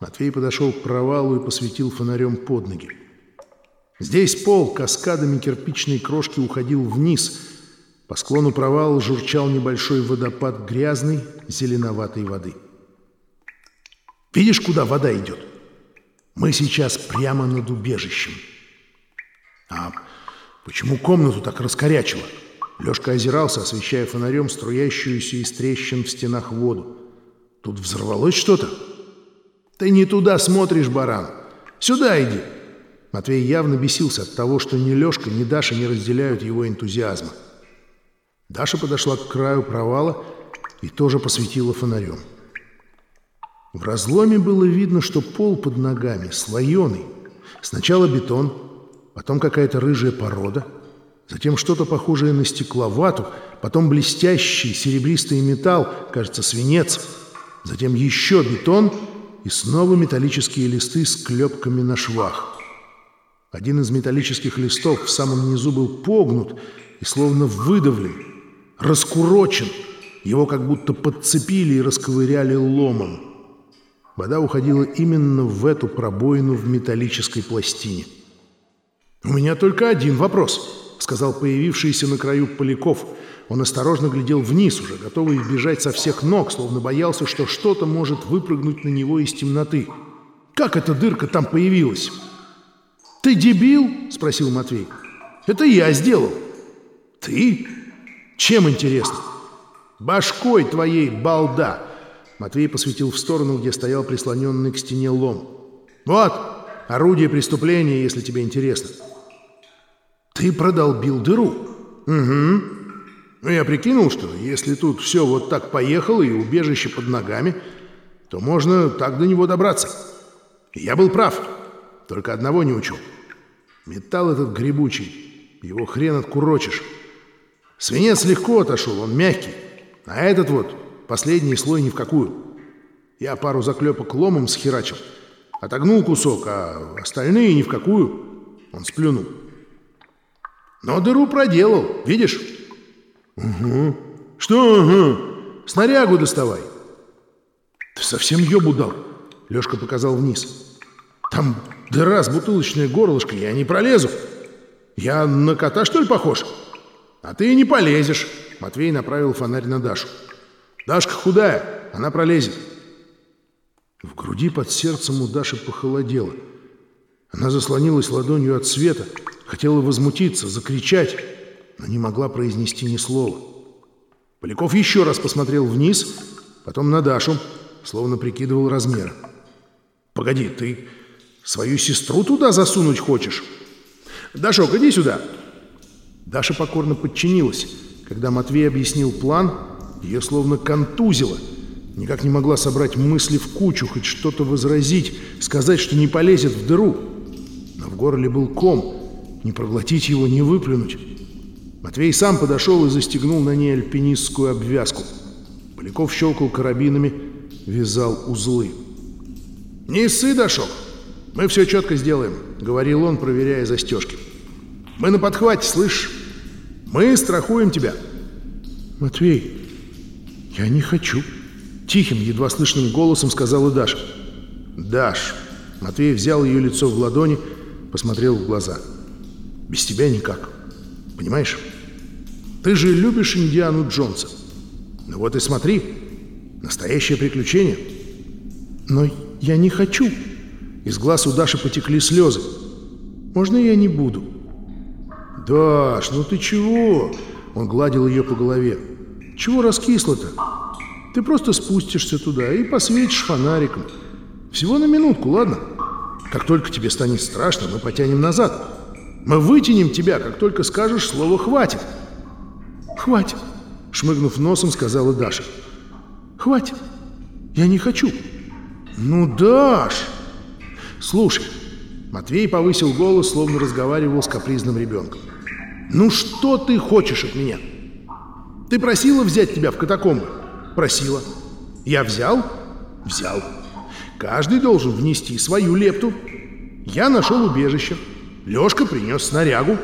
Матвей подошел к провалу и посветил фонарем под ноги. Здесь пол каскадами кирпичной крошки уходил вниз. По склону провала журчал небольшой водопад грязной, зеленоватой воды. «Видишь, куда вода идет?» Мы сейчас прямо над убежищем. А почему комнату так раскорячило? Лёшка озирался, освещая фонарем струящуюся из трещин в стенах воду. Тут взорвалось что-то? Ты не туда смотришь, баран. Сюда иди. Матвей явно бесился от того, что ни Лёшка, ни Даша не разделяют его энтузиазма. Даша подошла к краю провала и тоже посветила фонарем. В разломе было видно, что пол под ногами слоеный. Сначала бетон, потом какая-то рыжая порода, затем что-то похожее на стекловату, потом блестящий серебристый металл, кажется, свинец, затем еще бетон и снова металлические листы с клепками на швах. Один из металлических листов в самом низу был погнут и словно выдавлен, раскурочен. Его как будто подцепили и расковыряли ломом. Вода уходила именно в эту пробоину в металлической пластине. «У меня только один вопрос», — сказал появившийся на краю Поляков. Он осторожно глядел вниз, уже готовый бежать со всех ног, словно боялся, что что-то может выпрыгнуть на него из темноты. «Как эта дырка там появилась?» «Ты дебил?» — спросил Матвей. «Это я сделал». «Ты? Чем интересно?» «Башкой твоей, балда!» Матвей посветил в сторону, где стоял прислоненный к стене лом. «Вот, орудие преступления, если тебе интересно». «Ты продолбил дыру?» «Угу. Ну, я прикинул, что если тут все вот так поехало и убежище под ногами, то можно так до него добраться. Я был прав, только одного не учу. Металл этот грибучий, его хрен откурочишь. Свинец легко отошел, он мягкий, а этот вот Последний слой ни в какую. Я пару заклепок ломом схерачил. Отогнул кусок, а остальные ни в какую. Он сплюнул. Но дыру проделал, видишь? Угу. Что угу? Снарягу доставай. Ты совсем ёбу дал? Лёшка показал вниз. Там дыра с бутылочной горлышкой, я не пролезу. Я на кота, что ли, похож? А ты не полезешь. Матвей направил фонарь на Дашу. Дашка худая, она пролезет. В груди под сердцем у Даши похолодело. Она заслонилась ладонью от света, хотела возмутиться, закричать, но не могла произнести ни слова. Поляков еще раз посмотрел вниз, потом на Дашу, словно прикидывал размер. «Погоди, ты свою сестру туда засунуть хочешь?» «Дашок, иди сюда!» Даша покорно подчинилась. Когда Матвей объяснил план, ее словно контузило. Никак не могла собрать мысли в кучу, хоть что-то возразить, сказать, что не полезет в дыру. Но в горле был ком. Не проглотить его, не выплюнуть. Матвей сам подошел и застегнул на ней альпинистскую обвязку. Поляков щелкал карабинами, вязал узлы. «Не ссы, Дашок! Мы все четко сделаем», — говорил он, проверяя застежки. «Мы на подхвате, слышь? Мы страхуем тебя». «Матвей, «Я не хочу», — тихим, едва слышным голосом сказала Даша. «Даш!» — Матвей взял ее лицо в ладони, посмотрел в глаза. «Без тебя никак. Понимаешь? Ты же любишь Индиану Джонса. Ну вот и смотри. Настоящее приключение». «Но я не хочу». Из глаз у Даши потекли слезы. «Можно я не буду?» «Даш, ну ты чего?» Он гладил ее по голове. «Чего раскисло-то? Ты просто спустишься туда и посветишь фонариком. Всего на минутку, ладно? Как только тебе станет страшно, мы потянем назад. Мы вытянем тебя, как только скажешь слово «хватит». «Хватит», — шмыгнув носом, сказала Даша. «Хватит. Я не хочу». «Ну, Даш!» «Слушай». Матвей повысил голос, словно разговаривал с капризным ребенком. «Ну что ты хочешь от меня? Ты просила взять тебя в катакомбы?» «Просила». «Я взял?» «Взял». «Каждый должен внести свою лепту. Я нашел убежище. Лешка принес снарягу.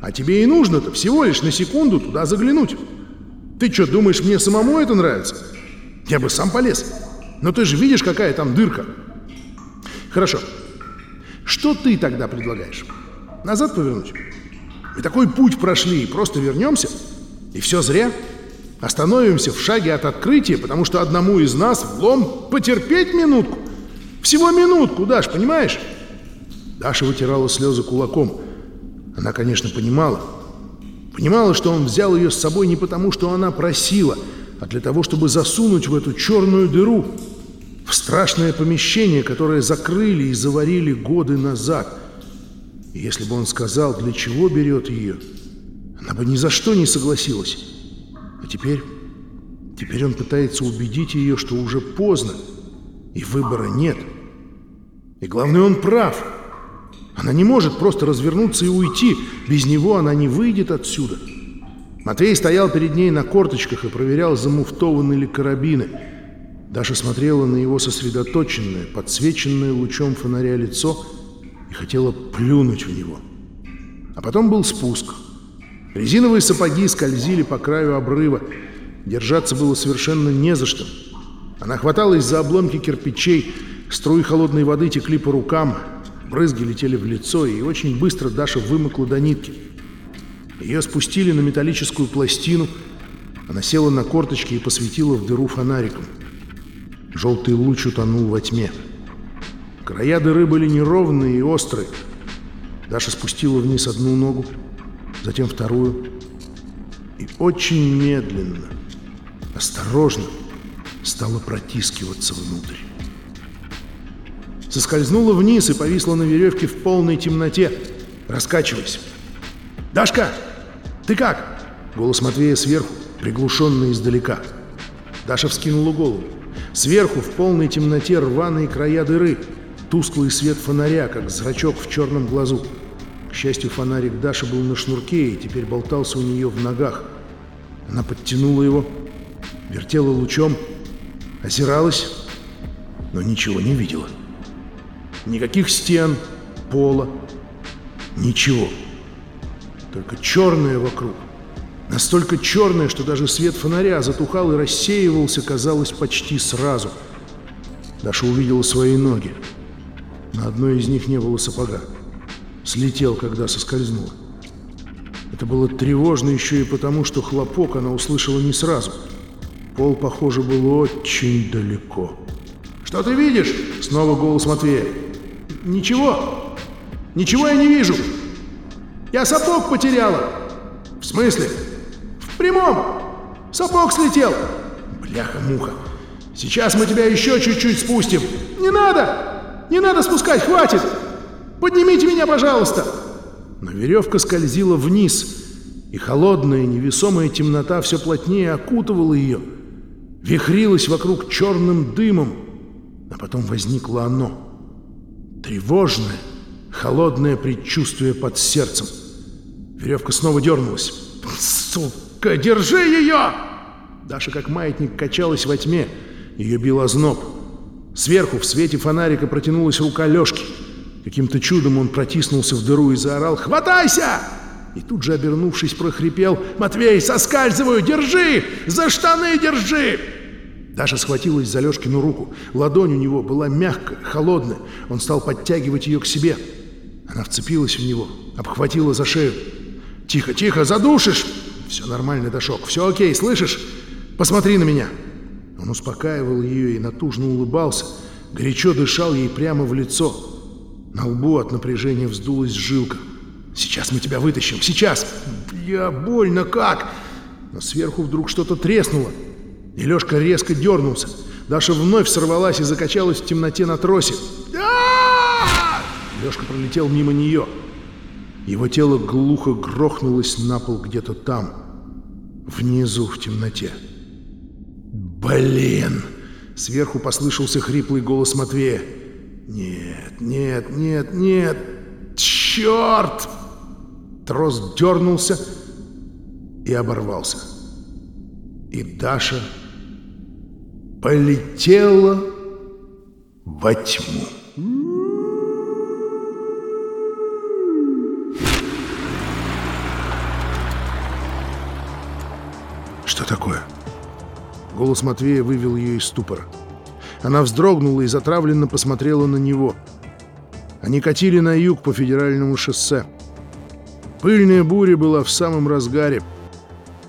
А тебе и нужно-то всего лишь на секунду туда заглянуть. Ты что, думаешь, мне самому это нравится? Я бы сам полез. Но ты же видишь, какая там дырка. Хорошо. Что ты тогда предлагаешь? Назад повернуть? Мы такой путь прошли, просто вернемся? И все зря? Остановимся в шаге от открытия, потому что одному из нас влом потерпеть минутку. Всего минутку, Даш, понимаешь? Даша вытирала слезы кулаком. Она, конечно, понимала. Понимала, что он взял ее с собой не потому, что она просила, а для того, чтобы засунуть в эту черную дыру, в страшное помещение, которое закрыли и заварили годы назад. И если бы он сказал, для чего берет ее, она бы ни за что не согласилась. А теперь... Теперь он пытается убедить ее, что уже поздно, и выбора нет. И главное, он прав. Она не может просто развернуться и уйти. Без него она не выйдет отсюда. Матвей стоял перед ней на корточках и проверял, замуфтованы ли карабины. Даша смотрела на его сосредоточенное, подсвеченное лучом фонаря лицо и хотела плюнуть в него. А потом был спуск. Резиновые сапоги скользили по краю обрыва. Держаться было совершенно не за что. Она хваталась за обломки кирпичей, струи холодной воды текли по рукам, Брызги летели в лицо, и очень быстро Даша вымокла до нитки. Ее спустили на металлическую пластину. Она села на корточки и посветила в дыру фонариком. Желтый луч утонул во тьме. Края дыры были неровные и острые. Даша спустила вниз одну ногу, затем вторую. И очень медленно, осторожно стала протискиваться внутрь соскользнула вниз и повисла на веревке в полной темноте, раскачиваясь. «Дашка, ты как?» Голос Матвея сверху, приглушенный издалека. Даша вскинула голову. Сверху, в полной темноте, рваные края дыры, тусклый свет фонаря, как зрачок в черном глазу. К счастью, фонарик Даши был на шнурке и теперь болтался у нее в ногах. Она подтянула его, вертела лучом, озиралась, но ничего не видела. Никаких стен, пола, ничего. Только черное вокруг. Настолько черное, что даже свет фонаря затухал и рассеивался, казалось, почти сразу. Даша увидела свои ноги. На одной из них не было сапога. Слетел, когда соскользнула. Это было тревожно еще и потому, что хлопок она услышала не сразу. Пол, похоже, был очень далеко. «Что ты видишь?» — снова голос Матвея. «Ничего. Ничего я не вижу. Я сапог потеряла». «В смысле?» «В прямом. Сапог слетел». «Бляха-муха. Сейчас мы тебя еще чуть-чуть спустим». «Не надо! Не надо спускать, хватит! Поднимите меня, пожалуйста!» Но веревка скользила вниз, и холодная невесомая темнота все плотнее окутывала ее, вихрилась вокруг черным дымом, а потом возникло оно — Тревожное, холодное предчувствие под сердцем. Веревка снова дернулась. «Сука, держи ее!» Даша как маятник качалась во тьме. Ее бил озноб. Сверху в свете фонарика протянулась рука Лешки. Каким-то чудом он протиснулся в дыру и заорал «Хватайся!» И тут же, обернувшись, прохрипел «Матвей, соскальзываю! Держи! За штаны держи!» Даша схватилась за Лешкину руку. Ладонь у него была мягкая, холодная. Он стал подтягивать ее к себе. Она вцепилась в него, обхватила за шею. «Тихо, тихо, задушишь!» «Все нормально, Дашок, все окей, слышишь? Посмотри на меня!» Он успокаивал ее и натужно улыбался, горячо дышал ей прямо в лицо. На лбу от напряжения вздулась жилка. Сейчас мы тебя вытащим, сейчас! Бля, больно как! Но сверху вдруг что-то треснуло, и Лёшка резко дернулся. Даша вновь сорвалась и закачалась в темноте на тросе. Лёшка пролетел мимо нее. Его тело глухо грохнулось на пол где-то там, внизу в темноте. «Блин!» — сверху послышался хриплый голос Матвея. «Нет, нет, нет, нет! Черт!» Трос дернулся и оборвался. И Даша полетела во тьму. Что такое? Голос Матвея вывел ее из ступора. Она вздрогнула и затравленно посмотрела на него. Они катили на юг по федеральному шоссе. Пыльная буря была в самом разгаре.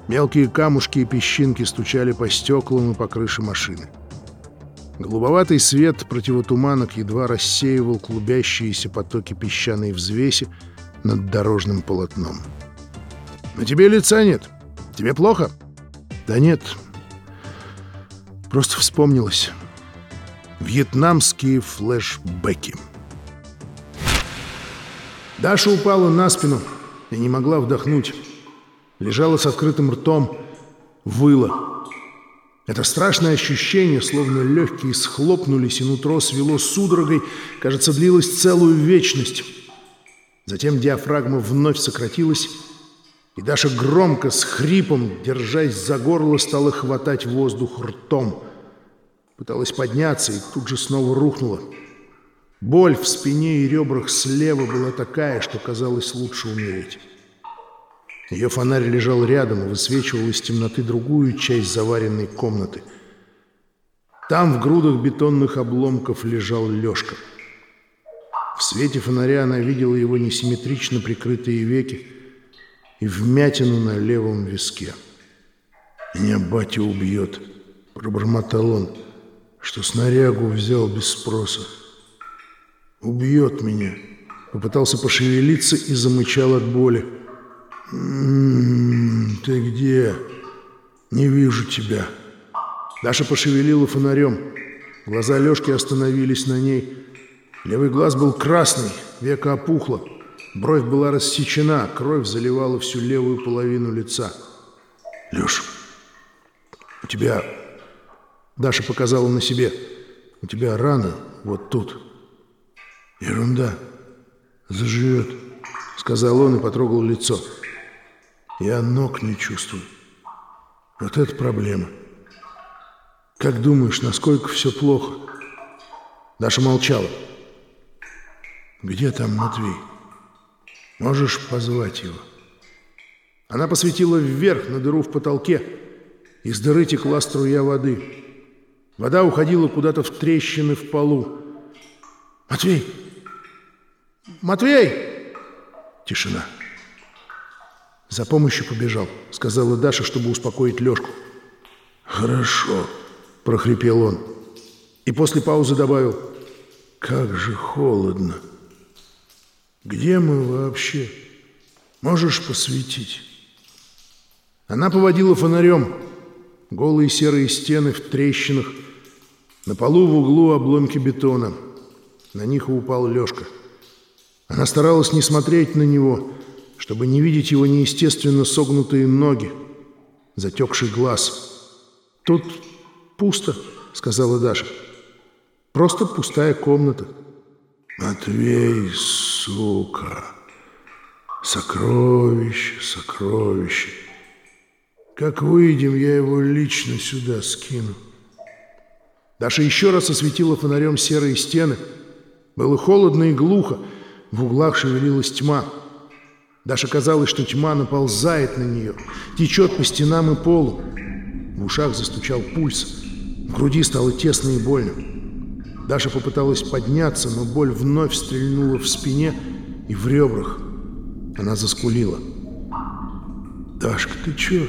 Мелкие камушки и песчинки стучали по стеклам и по крыше машины. Голубоватый свет противотуманок едва рассеивал клубящиеся потоки песчаной взвеси над дорожным полотном. «На тебе лица нет. Тебе плохо?» «Да нет. Просто вспомнилось. Вьетнамские флешбеки». Даша упала на спину и не могла вдохнуть. Лежала с открытым ртом, выла. Это страшное ощущение, словно легкие схлопнулись, и нутро свело судорогой, кажется, длилось целую вечность. Затем диафрагма вновь сократилась, и Даша громко, с хрипом, держась за горло, стала хватать воздух ртом. Пыталась подняться и тут же снова рухнула. Боль в спине и ребрах слева была такая, что казалось лучше умереть. Ее фонарь лежал рядом и высвечивал из темноты другую часть заваренной комнаты. Там в грудах бетонных обломков лежал Лешка. В свете фонаря она видела его несимметрично прикрытые веки и вмятину на левом виске. «Меня батя убьет», — пробормотал он, — «что снарягу взял без спроса». «Убьет меня!» Попытался пошевелиться и замычал от боли. «М -м -м, «Ты где? Не вижу тебя!» Даша пошевелила фонарем. Глаза Лёшки остановились на ней. Левый глаз был красный, века опухло. Бровь была рассечена, кровь заливала всю левую половину лица. «Лёш, у тебя...» Даша показала на себе. «У тебя рана вот тут». «Ерунда. Заживет», — сказал он и потрогал лицо. «Я ног не чувствую. Вот это проблема. Как думаешь, насколько все плохо?» Даша молчала. «Где там Матвей? Можешь позвать его?» Она посветила вверх на дыру в потолке. Из дыры текла струя воды. Вода уходила куда-то в трещины в полу. «Матвей!» «Матвей!» Тишина. «За помощью побежал», — сказала Даша, чтобы успокоить Лёшку. «Хорошо», — прохрипел он. И после паузы добавил. «Как же холодно! Где мы вообще? Можешь посветить?» Она поводила фонарем. Голые серые стены в трещинах. На полу в углу обломки бетона. На них упал Лёшка. Она старалась не смотреть на него, чтобы не видеть его неестественно согнутые ноги, затекший глаз. «Тут пусто», — сказала Даша. «Просто пустая комната». «Матвей, сука! Сокровище, сокровище! Как выйдем, я его лично сюда скину». Даша еще раз осветила фонарем серые стены. Было холодно и глухо, в углах шевелилась тьма. Даша казалось, что тьма наползает на нее, течет по стенам и полу. В ушах застучал пульс, в груди стало тесно и больно. Даша попыталась подняться, но боль вновь стрельнула в спине и в ребрах. Она заскулила. «Дашка, ты чё?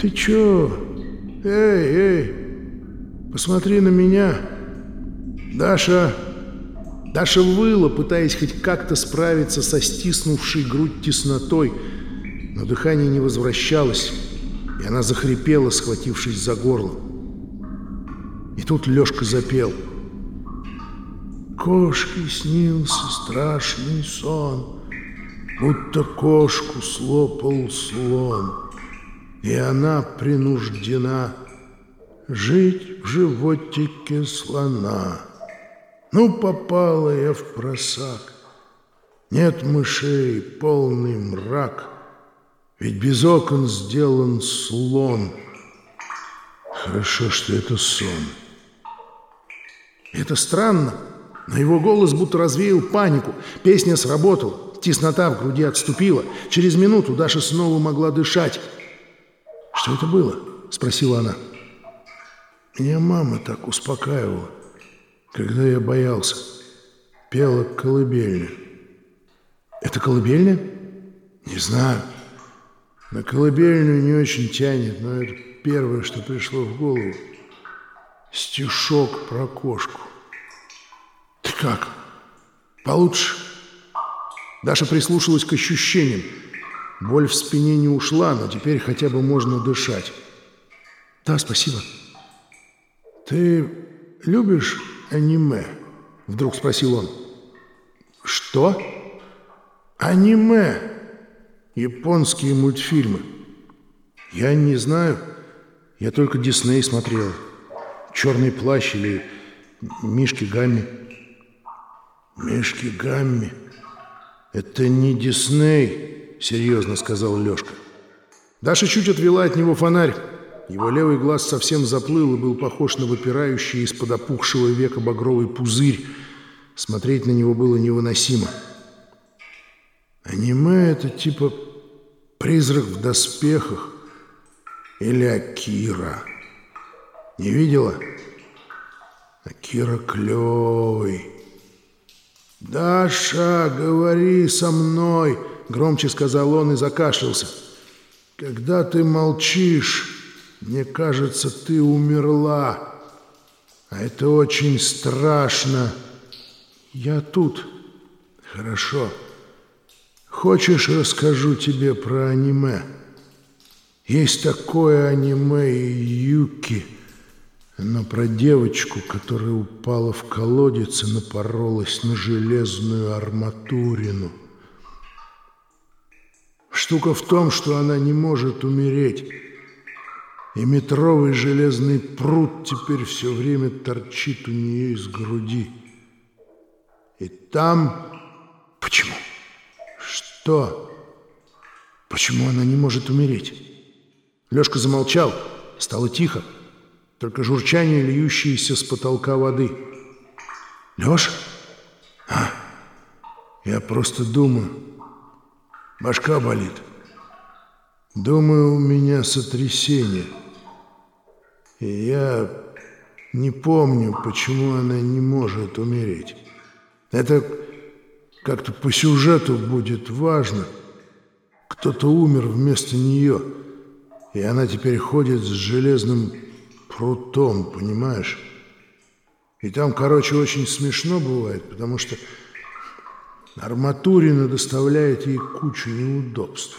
Ты чё? Эй, эй! Посмотри на меня! Даша!» Даша выла, пытаясь хоть как-то справиться со стиснувшей грудь теснотой, но дыхание не возвращалось, и она захрипела, схватившись за горло. И тут Лёшка запел. Кошке снился страшный сон, Будто кошку слопал слон, И она принуждена Жить в животике слона. Ну, попала я в просак. Нет мышей, полный мрак, Ведь без окон сделан слон. Хорошо, что это сон. Это странно, но его голос будто развеял панику. Песня сработала, теснота в груди отступила. Через минуту Даша снова могла дышать. «Что это было?» — спросила она. «Меня мама так успокаивала, когда я боялся. Пела колыбельную». «Это колыбельная?» «Не знаю. На колыбельную не очень тянет, но это первое, что пришло в голову. Стишок про кошку». «Ты как? Получше?» Даша прислушалась к ощущениям. Боль в спине не ушла, но теперь хотя бы можно дышать. «Да, спасибо». «Ты любишь аниме?» — вдруг спросил он. «Что?» «Аниме. Японские мультфильмы. Я не знаю. Я только Дисней смотрел. Черный плащ или Мишки Гамми». «Мишки Гамми?» «Это не Дисней», — серьезно сказал Лешка. Даша чуть отвела от него фонарь. Его левый глаз совсем заплыл и был похож на выпирающий из-под опухшего века багровый пузырь. Смотреть на него было невыносимо. Аниме — это типа «Призрак в доспехах» или «Акира». Не видела? Акира клевый. «Даша, говори со мной!» — громче сказал он и закашлялся. «Когда ты молчишь, мне кажется, ты умерла. А это очень страшно. Я тут. Хорошо. Хочешь, расскажу тебе про аниме? Есть такое аниме Юки». Но про девочку, которая упала в колодец и напоролась на железную арматурину. Штука в том, что она не может умереть. И метровый железный пруд теперь все время торчит у нее из груди. И там... Почему? Что? Почему она не может умереть? Лешка замолчал, стало тихо только журчание, льющееся с потолка воды. «Леша? А, я просто думаю. Башка болит. Думаю, у меня сотрясение. И я не помню, почему она не может умереть. Это как-то по сюжету будет важно. Кто-то умер вместо нее, и она теперь ходит с железным прутом, понимаешь? И там, короче, очень смешно бывает, потому что арматурина доставляет ей кучу неудобств.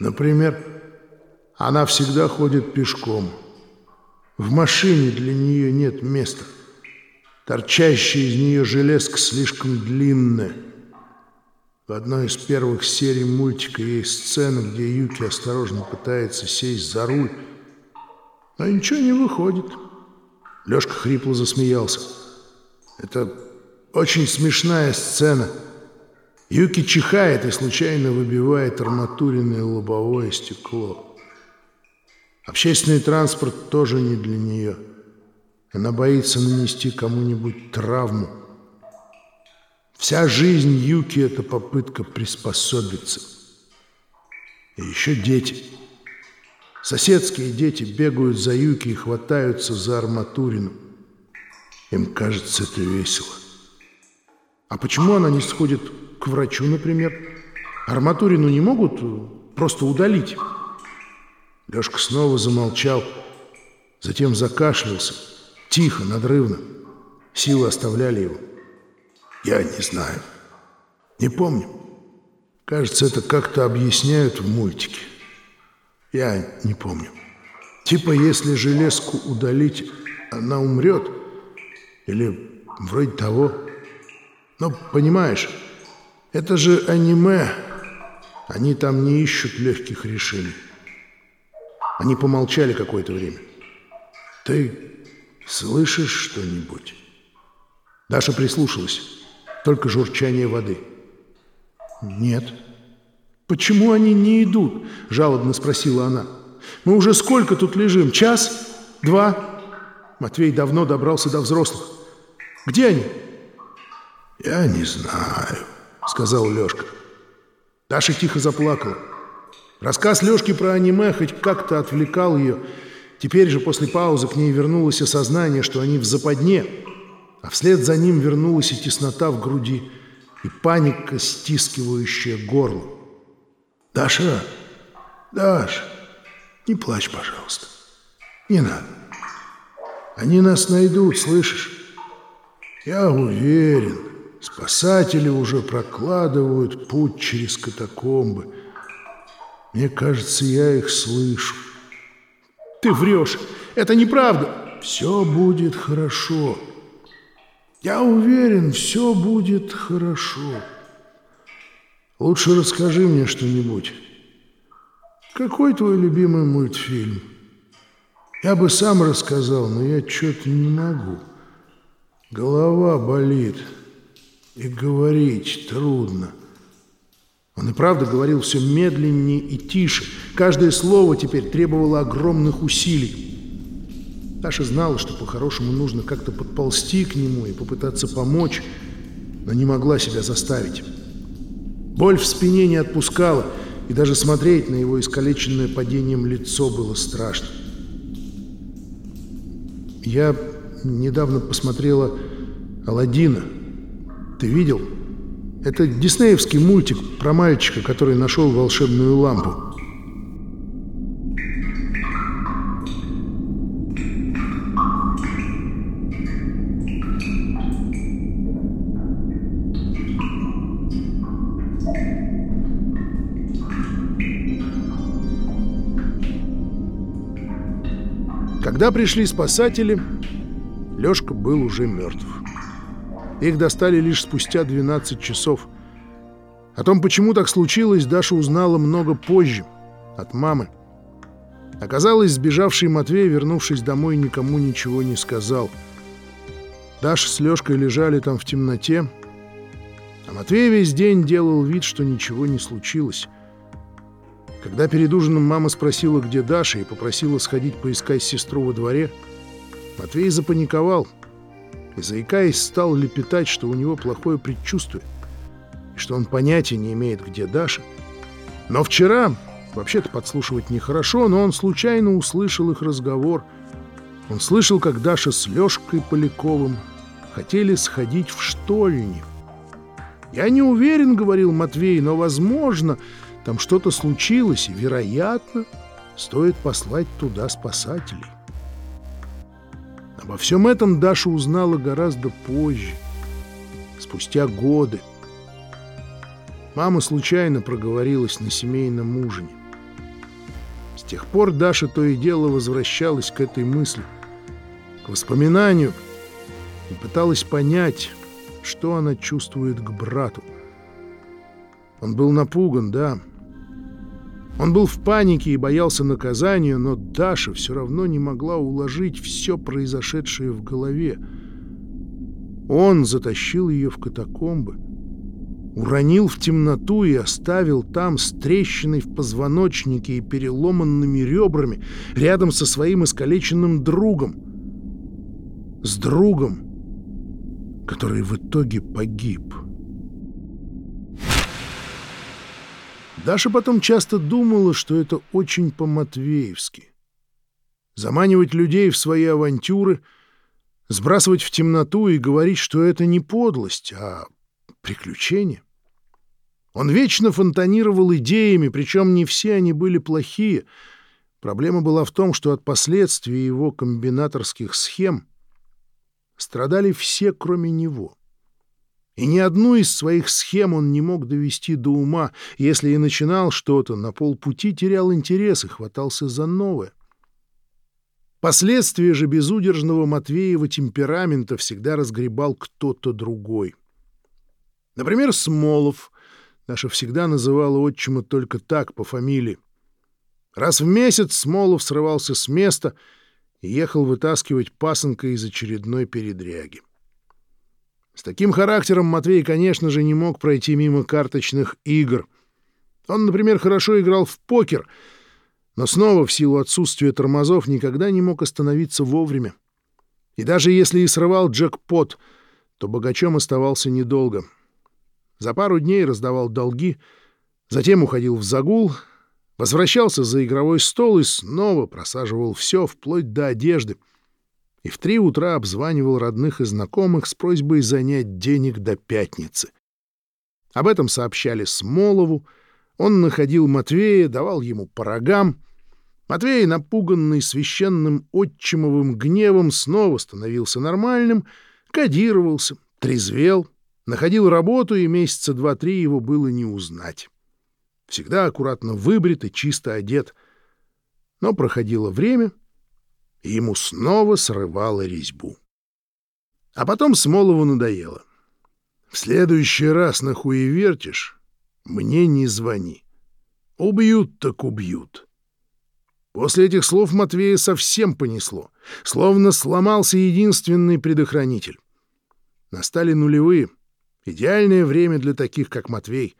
Например, она всегда ходит пешком. В машине для нее нет места. Торчащая из нее железка слишком длинная. В одной из первых серий мультика есть сцена, где Юки осторожно пытается сесть за руль, но ничего не выходит. Лёшка хрипло засмеялся. Это очень смешная сцена. Юки чихает и случайно выбивает арматуренное лобовое стекло. Общественный транспорт тоже не для нее. Она боится нанести кому-нибудь травму. Вся жизнь Юки — это попытка приспособиться. И еще дети — Соседские дети бегают за Юки и хватаются за арматурину. Им кажется это весело. А почему она не сходит к врачу, например? Арматурину не могут просто удалить? Лешка снова замолчал, затем закашлялся, тихо, надрывно. Силы оставляли его. Я не знаю. Не помню. Кажется, это как-то объясняют в мультике. Я не помню. Типа, если железку удалить, она умрет? Или вроде того? Ну, понимаешь, это же аниме. Они там не ищут легких решений. Они помолчали какое-то время. Ты слышишь что-нибудь? Даша прислушалась. Только журчание воды. Нет. Почему они не идут? Жалобно спросила она. Мы уже сколько тут лежим? Час? Два? Матвей давно добрался до взрослых. Где они? Я не знаю, сказал Лёшка. Даша тихо заплакала. Рассказ Лёшки про аниме хоть как-то отвлекал ее. Теперь же после паузы к ней вернулось осознание, что они в западне, а вслед за ним вернулась и теснота в груди, и паника, стискивающая горло. «Даша! Даша!» Не плачь, пожалуйста. Не надо. Они нас найдут, слышишь? Я уверен, спасатели уже прокладывают путь через катакомбы. Мне кажется, я их слышу. Ты врешь. Это неправда. Все будет хорошо. Я уверен, все будет хорошо. Лучше расскажи мне что-нибудь. Какой твой любимый мультфильм? Я бы сам рассказал, но я что-то не могу. Голова болит, и говорить трудно. Он и правда говорил все медленнее и тише. Каждое слово теперь требовало огромных усилий. Таша знала, что по-хорошему нужно как-то подползти к нему и попытаться помочь, но не могла себя заставить. Боль в спине не отпускала, и даже смотреть на его искалеченное падением лицо было страшно. Я недавно посмотрела «Аладдина». Ты видел? Это диснеевский мультик про мальчика, который нашел волшебную лампу. Когда пришли спасатели, Лёшка был уже мертв. Их достали лишь спустя 12 часов. О том, почему так случилось, Даша узнала много позже, от мамы. Оказалось, сбежавший Матвей, вернувшись домой, никому ничего не сказал. Даша с Лёшкой лежали там в темноте, а Матвей весь день делал вид, что ничего не случилось. Когда перед ужином мама спросила, где Даша, и попросила сходить поискать сестру во дворе, Матвей запаниковал и, заикаясь, стал лепетать, что у него плохое предчувствие, и что он понятия не имеет, где Даша. Но вчера, вообще-то подслушивать нехорошо, но он случайно услышал их разговор. Он слышал, как Даша с Лёшкой Поляковым хотели сходить в штольни. «Я не уверен, — говорил Матвей, — но, возможно, там что-то случилось, и, вероятно, стоит послать туда спасателей. Обо всем этом Даша узнала гораздо позже, спустя годы. Мама случайно проговорилась на семейном ужине. С тех пор Даша то и дело возвращалась к этой мысли, к воспоминанию, и пыталась понять, что она чувствует к брату. Он был напуган, да, он был в панике и боялся наказания, но Даша все равно не могла уложить все произошедшее в голове. Он затащил ее в катакомбы, уронил в темноту и оставил там с трещиной в позвоночнике и переломанными ребрами рядом со своим искалеченным другом. С другом, который в итоге погиб. Даша потом часто думала, что это очень по-матвеевски. Заманивать людей в свои авантюры, сбрасывать в темноту и говорить, что это не подлость, а приключение. Он вечно фонтанировал идеями, причем не все они были плохие. Проблема была в том, что от последствий его комбинаторских схем страдали все, кроме него. И ни одну из своих схем он не мог довести до ума. Если и начинал что-то, на полпути терял интерес и хватался за новое. Последствия же безудержного Матвеева темперамента всегда разгребал кто-то другой. Например, Смолов. Наша всегда называла отчима только так, по фамилии. Раз в месяц Смолов срывался с места и ехал вытаскивать пасынка из очередной передряги. С таким характером Матвей, конечно же, не мог пройти мимо карточных игр. Он, например, хорошо играл в покер — но снова в силу отсутствия тормозов никогда не мог остановиться вовремя. И даже если и срывал джекпот, то богачом оставался недолго. За пару дней раздавал долги, затем уходил в загул, возвращался за игровой стол и снова просаживал все, вплоть до одежды. И в три утра обзванивал родных и знакомых с просьбой занять денег до пятницы. Об этом сообщали Смолову, он находил Матвея, давал ему по рогам. Матвей, напуганный священным отчимовым гневом, снова становился нормальным, кодировался, трезвел, находил работу, и месяца два-три его было не узнать. Всегда аккуратно выбрит и чисто одет. Но проходило время, и ему снова срывало резьбу. А потом Смолову надоело. В следующий раз нахуевертишь, мне не звони. Убьют так убьют. После этих слов Матвея совсем понесло, словно сломался единственный предохранитель. Настали нулевые. Идеальное время для таких, как Матвей.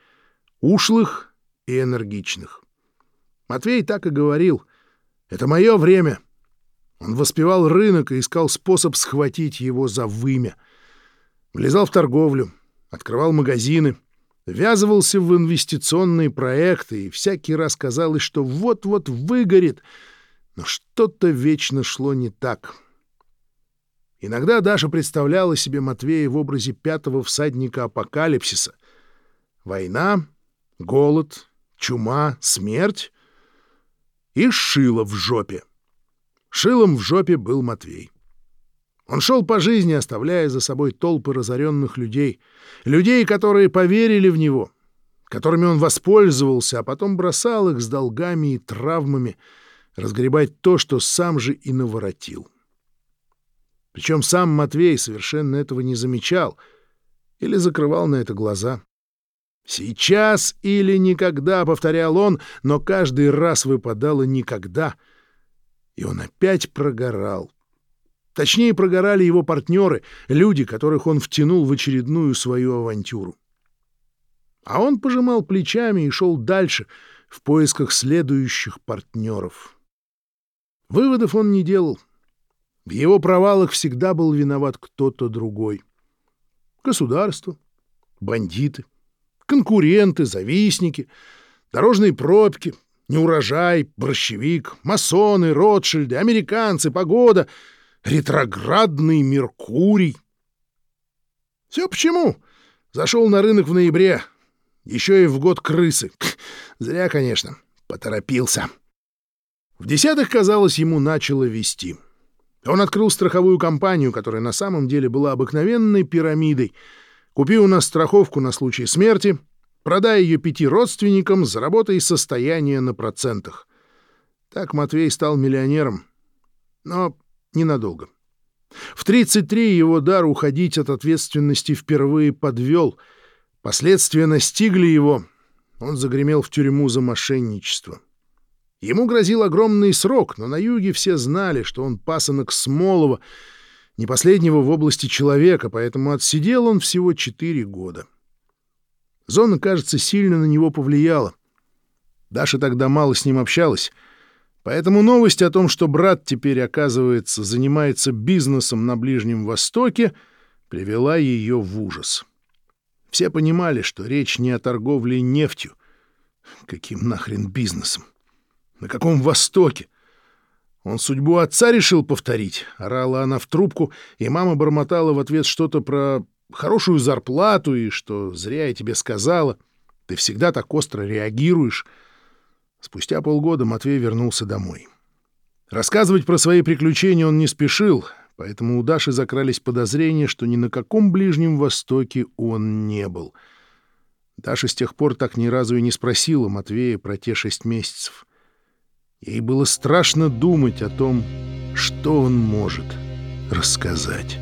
Ушлых и энергичных. Матвей так и говорил. «Это мое время». Он воспевал рынок и искал способ схватить его за вымя. Влезал в торговлю, открывал магазины — ввязывался в инвестиционные проекты, и всякий раз казалось, что вот-вот выгорит, но что-то вечно шло не так. Иногда Даша представляла себе Матвея в образе пятого всадника апокалипсиса. Война, голод, чума, смерть и шило в жопе. Шилом в жопе был Матвей. Он шел по жизни, оставляя за собой толпы разоренных людей, людей, которые поверили в него, которыми он воспользовался, а потом бросал их с долгами и травмами, разгребать то, что сам же и наворотил. Причем сам Матвей совершенно этого не замечал или закрывал на это глаза. «Сейчас или никогда», — повторял он, но каждый раз выпадало «никогда», и он опять прогорал, Точнее, прогорали его партнеры, люди, которых он втянул в очередную свою авантюру. А он пожимал плечами и шел дальше, в поисках следующих партнеров. Выводов он не делал. В его провалах всегда был виноват кто-то другой. Государство, бандиты, конкуренты, завистники, дорожные пробки, неурожай, борщевик, масоны, Ротшильды, американцы, погода — ретроградный Меркурий. Все почему? Зашел на рынок в ноябре, еще и в год крысы. Зря, конечно, поторопился. В десятых, казалось, ему начало вести. Он открыл страховую компанию, которая на самом деле была обыкновенной пирамидой. Купи у нас страховку на случай смерти, продай ее пяти родственникам, заработай состояние на процентах. Так Матвей стал миллионером. Но Ненадолго. В 33 его дар уходить от ответственности впервые подвел. Последствия настигли его. Он загремел в тюрьму за мошенничество. Ему грозил огромный срок, но на юге все знали, что он пасынок Смолова, не последнего в области человека, поэтому отсидел он всего четыре года. Зона, кажется, сильно на него повлияла. Даша тогда мало с ним общалась — Поэтому новость о том, что брат теперь, оказывается, занимается бизнесом на Ближнем Востоке, привела ее в ужас. Все понимали, что речь не о торговле нефтью. Каким нахрен бизнесом? На каком Востоке? Он судьбу отца решил повторить, орала она в трубку, и мама бормотала в ответ что-то про хорошую зарплату и что зря я тебе сказала. Ты всегда так остро реагируешь. Спустя полгода Матвей вернулся домой. Рассказывать про свои приключения он не спешил, поэтому у Даши закрались подозрения, что ни на каком Ближнем Востоке он не был. Даша с тех пор так ни разу и не спросила Матвея про те шесть месяцев. Ей было страшно думать о том, что он может рассказать.